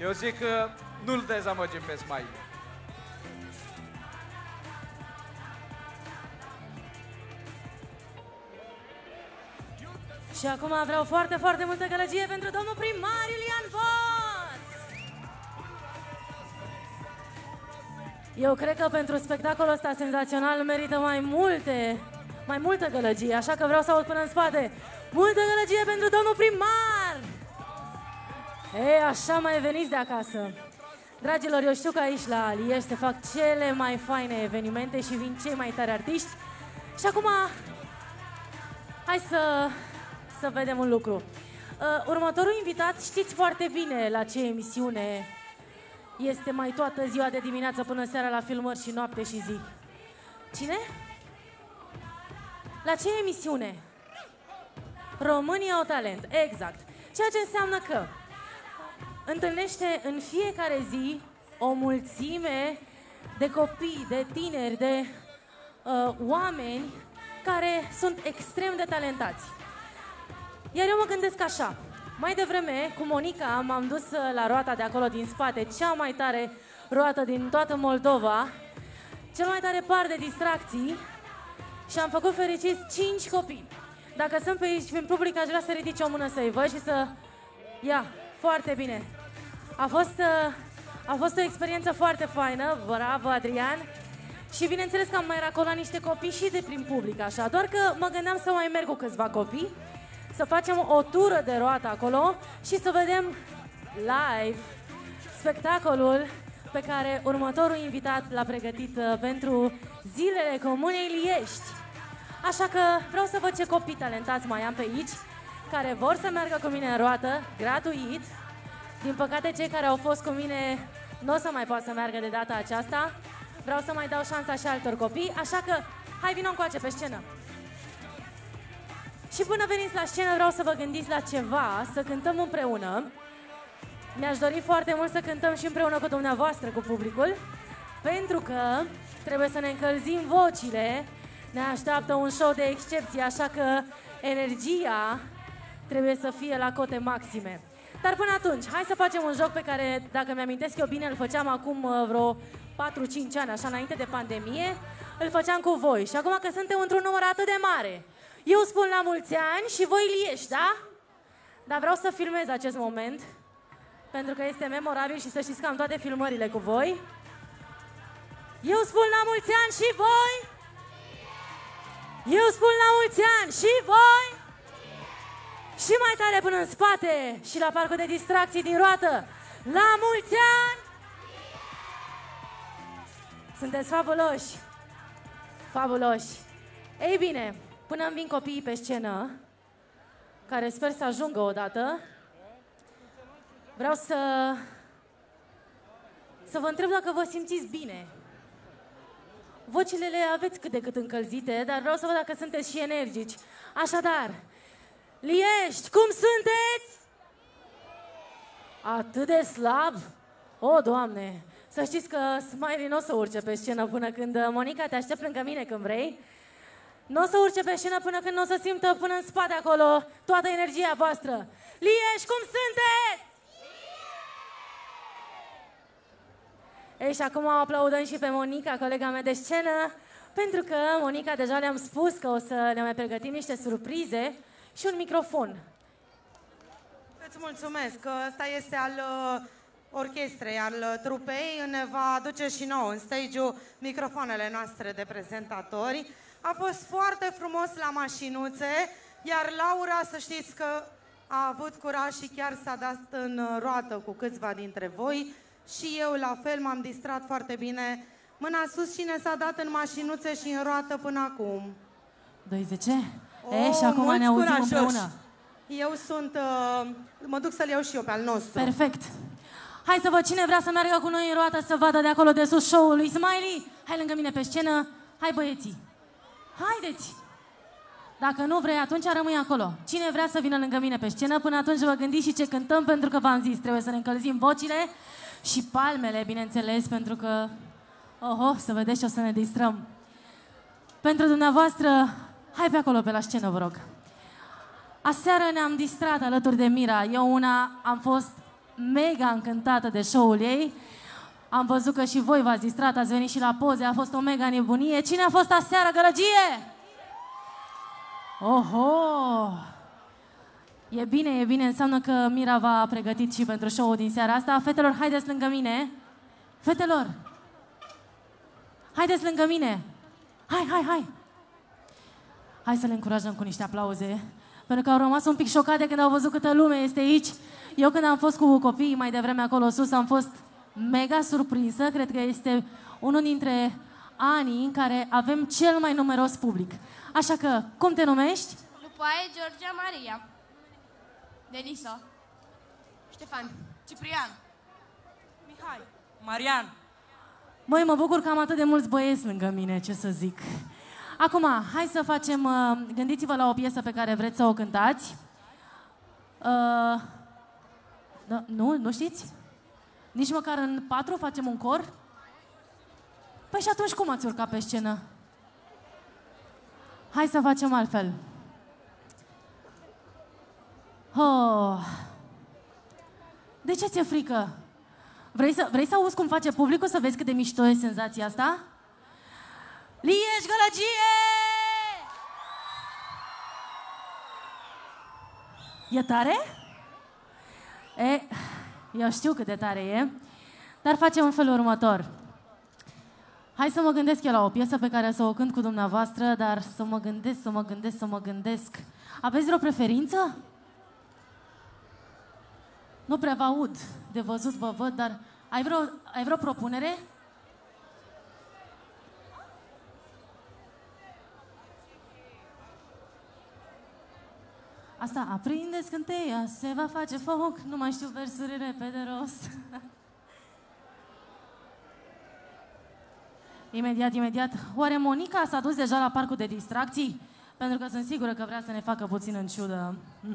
Eu zic că nu-l dezamăgim pe Smiley. Și acum vreau foarte, foarte multă gălăgie pentru domnul primar Iulian Boț! Eu cred că pentru spectacolul ăsta senzațional merită mai multe, mai multă gălăgie, așa că vreau să aud până în spate. Multă gălăgie pentru domnul primar! E, așa mai veniți de acasă. Dragilor, eu știu că aici la Aliești se fac cele mai faine evenimente și vin cei mai tari artiști. Și acum, hai să, să vedem un lucru. Uh, următorul invitat știți foarte bine la ce emisiune este mai toată ziua de dimineață până seara la filmări și noapte și zi. Cine? La ce emisiune? România o talent, exact. Ceea ce înseamnă că întâlnește în fiecare zi o mulțime de copii, de tineri, de uh, oameni care sunt extrem de talentați. Iar eu mă gândesc așa, mai devreme cu Monica m-am dus uh, la roata de acolo din spate, cea mai tare roată din toată Moldova, cel mai tare par de distracții și am făcut fericiți cinci copii. Dacă sunt pe aici, în public, aș vrea să ridice o mână să-i văd și să... Ia, foarte bine. A fost, uh, a fost o experiență foarte faină, bravo Adrian. Și bineînțeles că am mai racolat niște copii și de prin public, așa. Doar că mă gândeam să mai merg cu câțiva copii, să facem o tură de roată acolo și să vedem live spectacolul pe care următorul invitat l-a pregătit uh, pentru zilele Comunei Liești. Așa că vreau să văd ce copii talentați mai am pe aici, care vor să meargă cu mine în roată, gratuit, din păcate, cei care au fost cu mine nu o să mai poată să meargă de data aceasta. Vreau să mai dau șansa și altor copii, așa că hai vină încoace pe scenă. Și până veniți la scenă vreau să vă gândiți la ceva, să cântăm împreună. Mi-aș dori foarte mult să cântăm și împreună cu dumneavoastră, cu publicul, pentru că trebuie să ne încălzim vocile, ne așteaptă un show de excepție, așa că energia trebuie să fie la cote maxime. Dar până atunci, hai să facem un joc pe care, dacă mi-amintesc eu bine, îl făceam acum uh, vreo 4-5 ani, așa înainte de pandemie, îl făceam cu voi. Și acum că suntem într-un număr atât de mare, eu spun la mulți ani și voi liești, da? Dar vreau să filmez acest moment, pentru că este memorabil și să știți că am toate filmările cu voi. Eu spun la mulți ani și voi? Eu spun la mulți ani și voi? Și mai tare până în spate și la parcul de distracții din roată. La mulți ani! Sunteți fabuloși! Fabuloși! Ei bine, până îmi vin copiii pe scenă, care sper să ajungă odată, vreau să să vă întreb dacă vă simțiți bine. Vocile le aveți cât de cât încălzite, dar vreau să văd dacă sunteți și energici. Așadar, Liești, cum sunteți? Atât de slab? O, Doamne! Să știți că Smiley nu o să urce pe scenă până când Monica te aștept lângă mine când vrei. Nu o să urce pe scenă până când nu o să simtă până în spate acolo toată energia voastră. Liești, cum sunteți? Ei, și acum o aplaudăm și pe Monica, colega mea de scenă, pentru că, Monica, deja le-am spus că o să ne mai pregătim niște surprize și un microfon. Îți mulțumesc, că ăsta este al uh, orchestrei, al uh, trupei, ne va aduce și nou în stage microfoanele noastre de prezentatori. A fost foarte frumos la mașinuțe, iar Laura, să știți că a avut curaj și chiar s-a dat în uh, roată cu câțiva dintre voi. Și eu la fel m-am distrat foarte bine. Mâna sus cine s-a dat în mașinuțe și în roată până acum? 20? Oh, e, și acum ne auzim curajoși. împreună. Eu sunt... Uh, mă duc să-l iau și eu pe al nostru. Perfect. Hai să văd cine vrea să meargă cu noi în roată să vadă de acolo de sus show-ul lui Smiley. Hai lângă mine pe scenă. Hai băieții. Haideți. Dacă nu vrei, atunci rămâi acolo. Cine vrea să vină lângă mine pe scenă, până atunci vă gândiți și ce cântăm, pentru că v-am zis, trebuie să ne încălzim vocile și palmele, bineînțeles, pentru că, oho, să vedeți ce o să ne distrăm. Pentru dumneavoastră, hai pe acolo, pe la scenă, vă rog. Aseară ne-am distrat alături de Mira. Eu una am fost mega încântată de show-ul ei. Am văzut că și voi v-ați distrat, ați venit și la poze, a fost o mega nebunie. Cine a fost aseară, gălăgie? Oho! E bine, e bine, înseamnă că Mira v-a pregătit și pentru show-ul din seara asta. Fetelor, haideți lângă mine. Fetelor, haideți lângă mine. Hai, hai, hai. Hai să le încurajăm cu niște aplauze. Pentru că au rămas un pic șocate când au văzut câtă lume este aici. Eu când am fost cu copiii mai devreme acolo sus, am fost mega surprinsă. Cred că este unul dintre anii în care avem cel mai numeros public. Așa că, cum te numești? Lupaie Georgia Maria. Denisa. Ștefan. Ciprian. Mihai. Marian. Măi, mă bucur că am atât de mulți băieți lângă mine, ce să zic. Acum, hai să facem... Uh, gândiți-vă la o piesă pe care vreți să o cântați. Uh, da, nu? Nu știți? Nici măcar în patru facem un cor? Păi și atunci cum ați urcat pe scenă? Hai să facem altfel. Oh. De ce ți-e frică? Vrei să, vrei să auzi cum face publicul, să vezi cât de mișto e senzația asta? Lieș Gălăgie! E tare? E, eu știu cât de tare e, dar facem în felul următor. Hai să mă gândesc eu la o piesă pe care să o cânt cu dumneavoastră, dar să mă gândesc, să mă gândesc, să mă gândesc. Aveți vreo preferință? Nu prea vă aud. De văzut vă văd, dar ai vreo, ai vreo propunere? Asta, aprinde scânteia, se va face foc, nu mai știu versurile pe de rost. imediat, imediat. Oare Monica s-a dus deja la parcul de distracții? Pentru că sunt sigură că vrea să ne facă puțin în ciudă.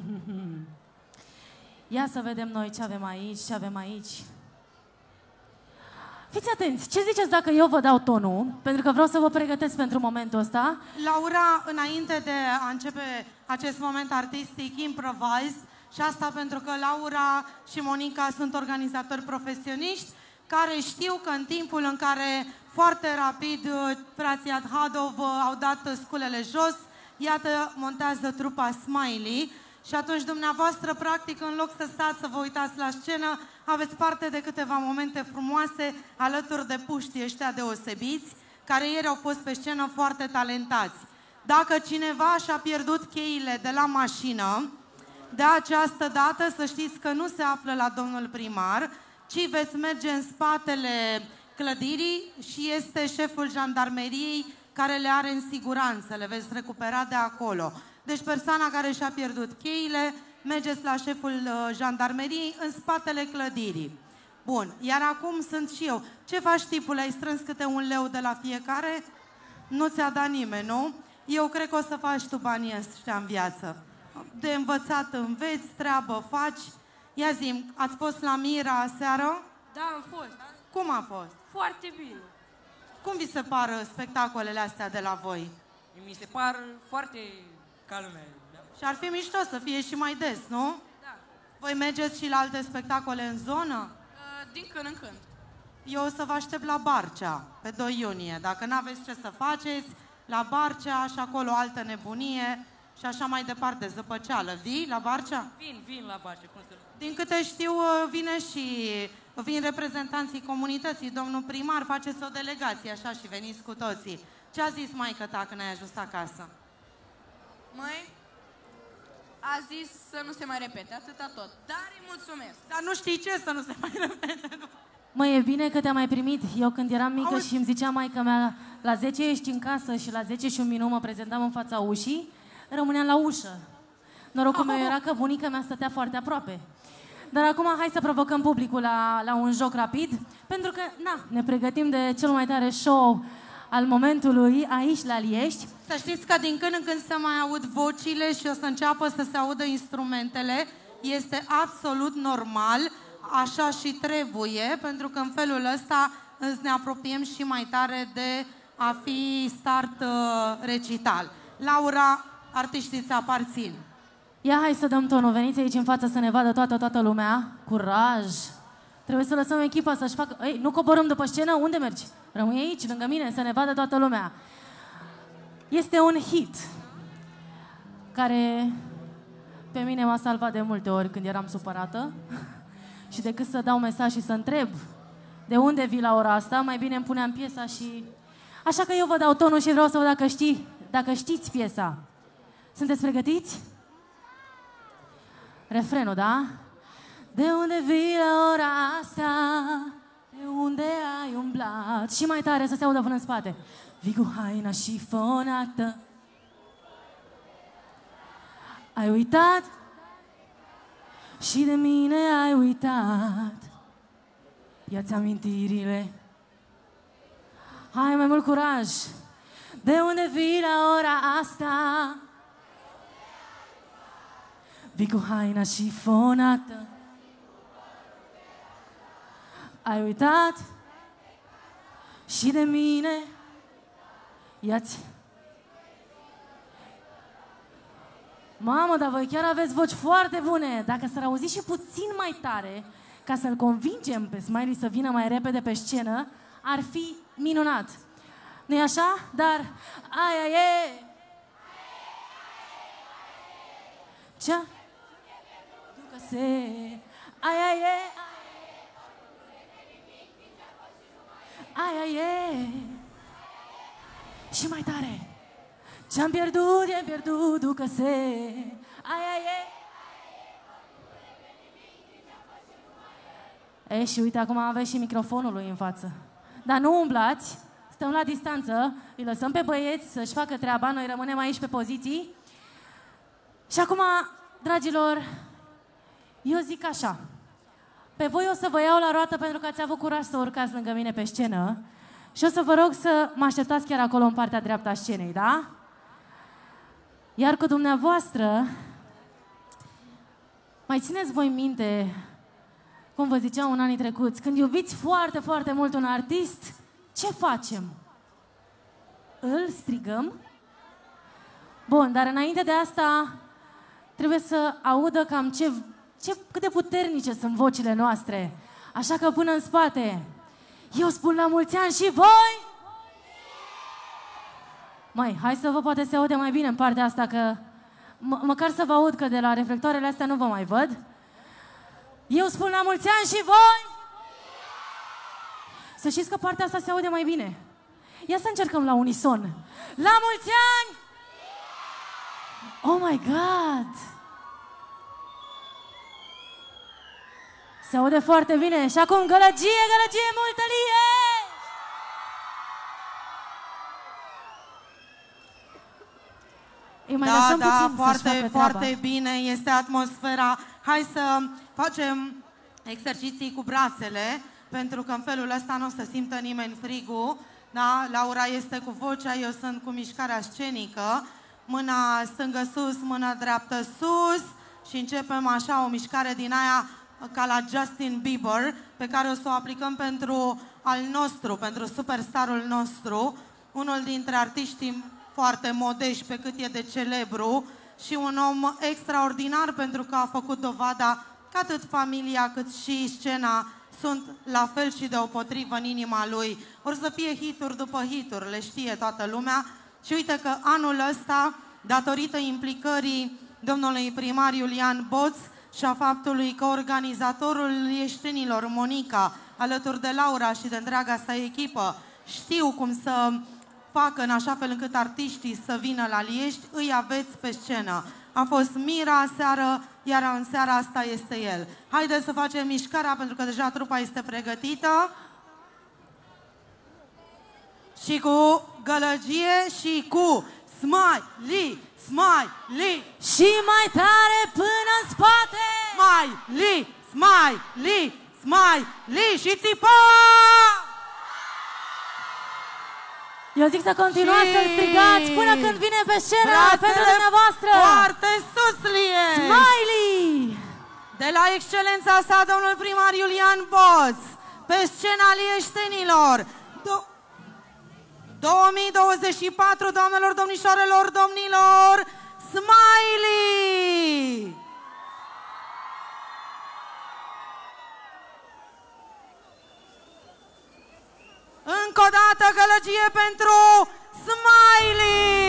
Ia să vedem noi ce avem aici, ce avem aici. Fiți atenți, ce ziceți dacă eu vă dau tonul? Pentru că vreau să vă pregătesc pentru momentul ăsta. Laura, înainte de a începe acest moment artistic, improvise, și asta pentru că Laura și Monica sunt organizatori profesioniști care știu că în timpul în care foarte rapid frații Adhadov au dat sculele jos, iată, montează trupa Smiley și atunci dumneavoastră, practic, în loc să stați să vă uitați la scenă, aveți parte de câteva momente frumoase alături de puștii ăștia deosebiți, care ieri au fost pe scenă foarte talentați. Dacă cineva și-a pierdut cheile de la mașină, de această dată să știți că nu se află la domnul primar, ci veți merge în spatele clădirii și este șeful jandarmeriei care le are în siguranță, le veți recupera de acolo. Deci persoana care și-a pierdut cheile, mergeți la șeful uh, jandarmeriei în spatele clădirii. Bun, iar acum sunt și eu. Ce faci, tipul? Ai strâns câte un leu de la fiecare? Nu ți-a dat nimeni, nu? Eu cred că o să faci tu banii ăștia în viață. De învățat înveți, treabă faci. Ia zi ați fost la Mira seară? Da, am fost. Cum a fost? Foarte bine. Cum vi se par spectacolele astea de la voi? Mi se par foarte calme. Da? Și ar fi mișto să fie și mai des, nu? Da. Voi mergeți și la alte spectacole în zonă? Uh, din când în când. Eu o să vă aștept la Barcea, pe 2 iunie. Dacă nu aveți ce să faceți, la Barcea și acolo altă nebunie și așa mai departe, zăpăceală. Vii la Barcea? Vin, vin la Bace, cum să Din câte știu, uh, vine și vin reprezentanții comunității, domnul primar, faceți o delegație așa și veniți cu toții. Ce a zis maică ta când ai ajuns acasă? Măi, a zis să nu se mai repete, atâta tot. Dar îi mulțumesc. Dar nu știi ce să nu se mai repete. nu? Mă, e bine că te-am mai primit. Eu când eram mică Auzi- și îmi zicea maica mea, la 10 ești în casă și la 10 și un minut mă prezentam în fața ușii, rămâneam la ușă. Norocul meu era că bunica mea stătea foarte aproape. Dar acum hai să provocăm publicul la, la un joc rapid, pentru că, na, ne pregătim de cel mai tare show al momentului aici la Liești. Să știți că din când în când se mai aud vocile și o să înceapă să se audă instrumentele. Este absolut normal, așa și trebuie, pentru că în felul ăsta îți ne apropiem și mai tare de a fi start uh, recital. Laura, artiștii ți aparțin. Ia hai să dăm tonul, veniți aici în față să ne vadă toată, toată lumea. Curaj! Trebuie să lăsăm echipa să-și facă... Ei, nu coborâm după scenă? Unde mergi? Rămâi aici, lângă mine, să ne vadă toată lumea. Este un hit care pe mine m-a salvat de multe ori când eram supărată și decât să dau mesaj și să întreb de unde vii la ora asta, mai bine îmi puneam piesa și... Așa că eu vă dau tonul și vreau să văd dacă, știi, dacă știți piesa. Sunteți pregătiți? Refrenul, da? De unde vii la ora asta? De unde ai umblat? Și mai tare să se audă până în spate. Vii cu haina șifonată Ai uitat? Și de mine ai uitat Ia-ți amintirile Hai mai mult curaj De unde vii la ora asta? Vii cu haina șifonată Ai uitat? Și de mine? Ia-ți. Mamă, dar voi chiar aveți voci foarte bune. Dacă s-ar auzi și puțin mai tare Ca să-l convingem pe Smiley să vină mai repede pe scenă Ar fi minunat. Nu-i așa? Dar aia e. Ce? Ducă-se. Aia e. Aia e Și mai tare Ce-am pierdut, e pierdut, ducă-se Aia e E, și uite, acum aveți și microfonul lui în față. Dar nu umblați, stăm la distanță, îi lăsăm pe băieți să-și facă treaba, noi rămânem aici pe poziții. Și acum, dragilor, eu zic așa. Pe voi o să vă iau la roată pentru că ați avut curaj să urcați lângă mine pe scenă și o să vă rog să mă așteptați chiar acolo în partea dreaptă a scenei, da? Iar cu dumneavoastră, mai țineți voi minte, cum vă ziceam în anii trecuți, când iubiți foarte, foarte mult un artist, ce facem? Îl strigăm? Bun, dar înainte de asta trebuie să audă cam ce, ce, cât de puternice sunt vocile noastre. Așa că până în spate, eu spun la mulți ani și voi! Mai, hai să vă poate se aude mai bine în partea asta, că mă, măcar să vă aud că de la reflectoarele astea nu vă mai văd. Eu spun la mulți ani și voi! Să știți că partea asta se aude mai bine. Ia să încercăm la unison. La mulți ani! Oh my God! Se aude foarte bine. Și acum gălăgie, gălăgie, multă lie! Îi mai da, lăsăm da, puțin să-și foarte, facă foarte treaba. bine este atmosfera. Hai să facem exerciții cu brațele, pentru că în felul ăsta nu o să simtă nimeni frigul. Da? Laura este cu vocea, eu sunt cu mișcarea scenică. Mâna stângă sus, mâna dreaptă sus și începem așa o mișcare din aia ca la Justin Bieber, pe care o să o aplicăm pentru al nostru, pentru superstarul nostru, unul dintre artiștii foarte modești pe cât e de celebru și un om extraordinar pentru că a făcut dovada că atât familia cât și scena sunt la fel și deopotrivă în inima lui. Or să fie hituri după hituri, le știe toată lumea și uite că anul ăsta, datorită implicării domnului primar Iulian Boț și a faptului că organizatorul ieștenilor, Monica, alături de Laura și de întreaga sa echipă, știu cum să facă în așa fel încât artiștii să vină la Liești, îi aveți pe scenă. A fost Mira seară, iar în seara asta este el. Haideți să facem mișcarea pentru că deja trupa este pregătită. Și cu gălăgie și cu smiley, smiley, Și mai tare până în spate! smiley, smiley, smiley și țipa! Eu zic să continuați Și- să strigați până când vine pe scenă pentru Brațele dumneavoastră! Foarte sus, Liești! Smiley! De la excelența sa, domnul primar Iulian Boț, pe scena lieștenilor. Do- 2024, doamnelor, domnișoarelor, domnilor, Smiley! Încă o dată gălăgie pentru Smiley!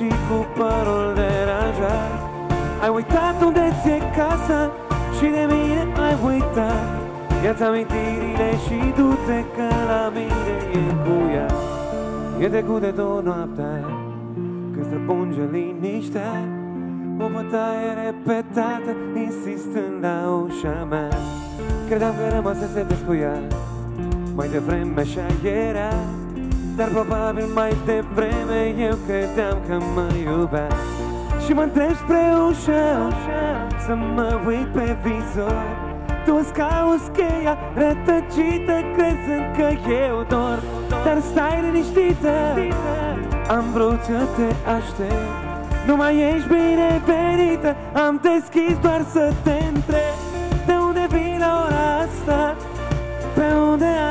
Și cu părul deranjat Ai uitat unde ți-e casa și de mine ai uitat. Ia-ți amintirile și du-te că la mine e cu ea. E trecut de două noaptea Când străpunge liniștea. O bătaie repetată insistând la ușa mea. Credeam că rămăsese descuia Mai devreme așa era Dar probabil mai devreme Eu credeam că mă iubea. Și mă întreb spre ușă Să mă uit pe vizor. Tu îți cauți cheia rătăcită Crezând că eu dor. Dar stai liniștită Am vrut să te aștept. Nu mai ești binevenită Am deschis doar să te întreb. De unde vii la ora asta? Pe unde ai umblat Vii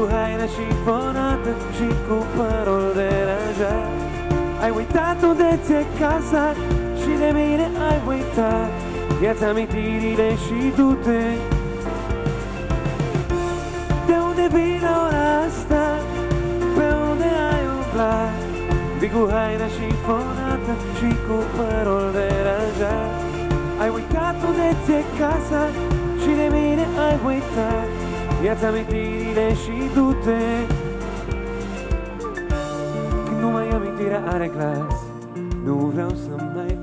cu haina și fonată Și cu părul deranjat Ai uitat unde ți-e casa Și de mine ai uitat Ia-ți amintirile și du-te. De unde vii la ora asta? Pe unde ai umblat? Vii Vii cu haina șifonată și cu părul deranjat Ai uitat unde ți-e casa și de mine ai uitat Ia-ți amintirile și du-te. Când numai amintirea are glas. Nu vreau să mai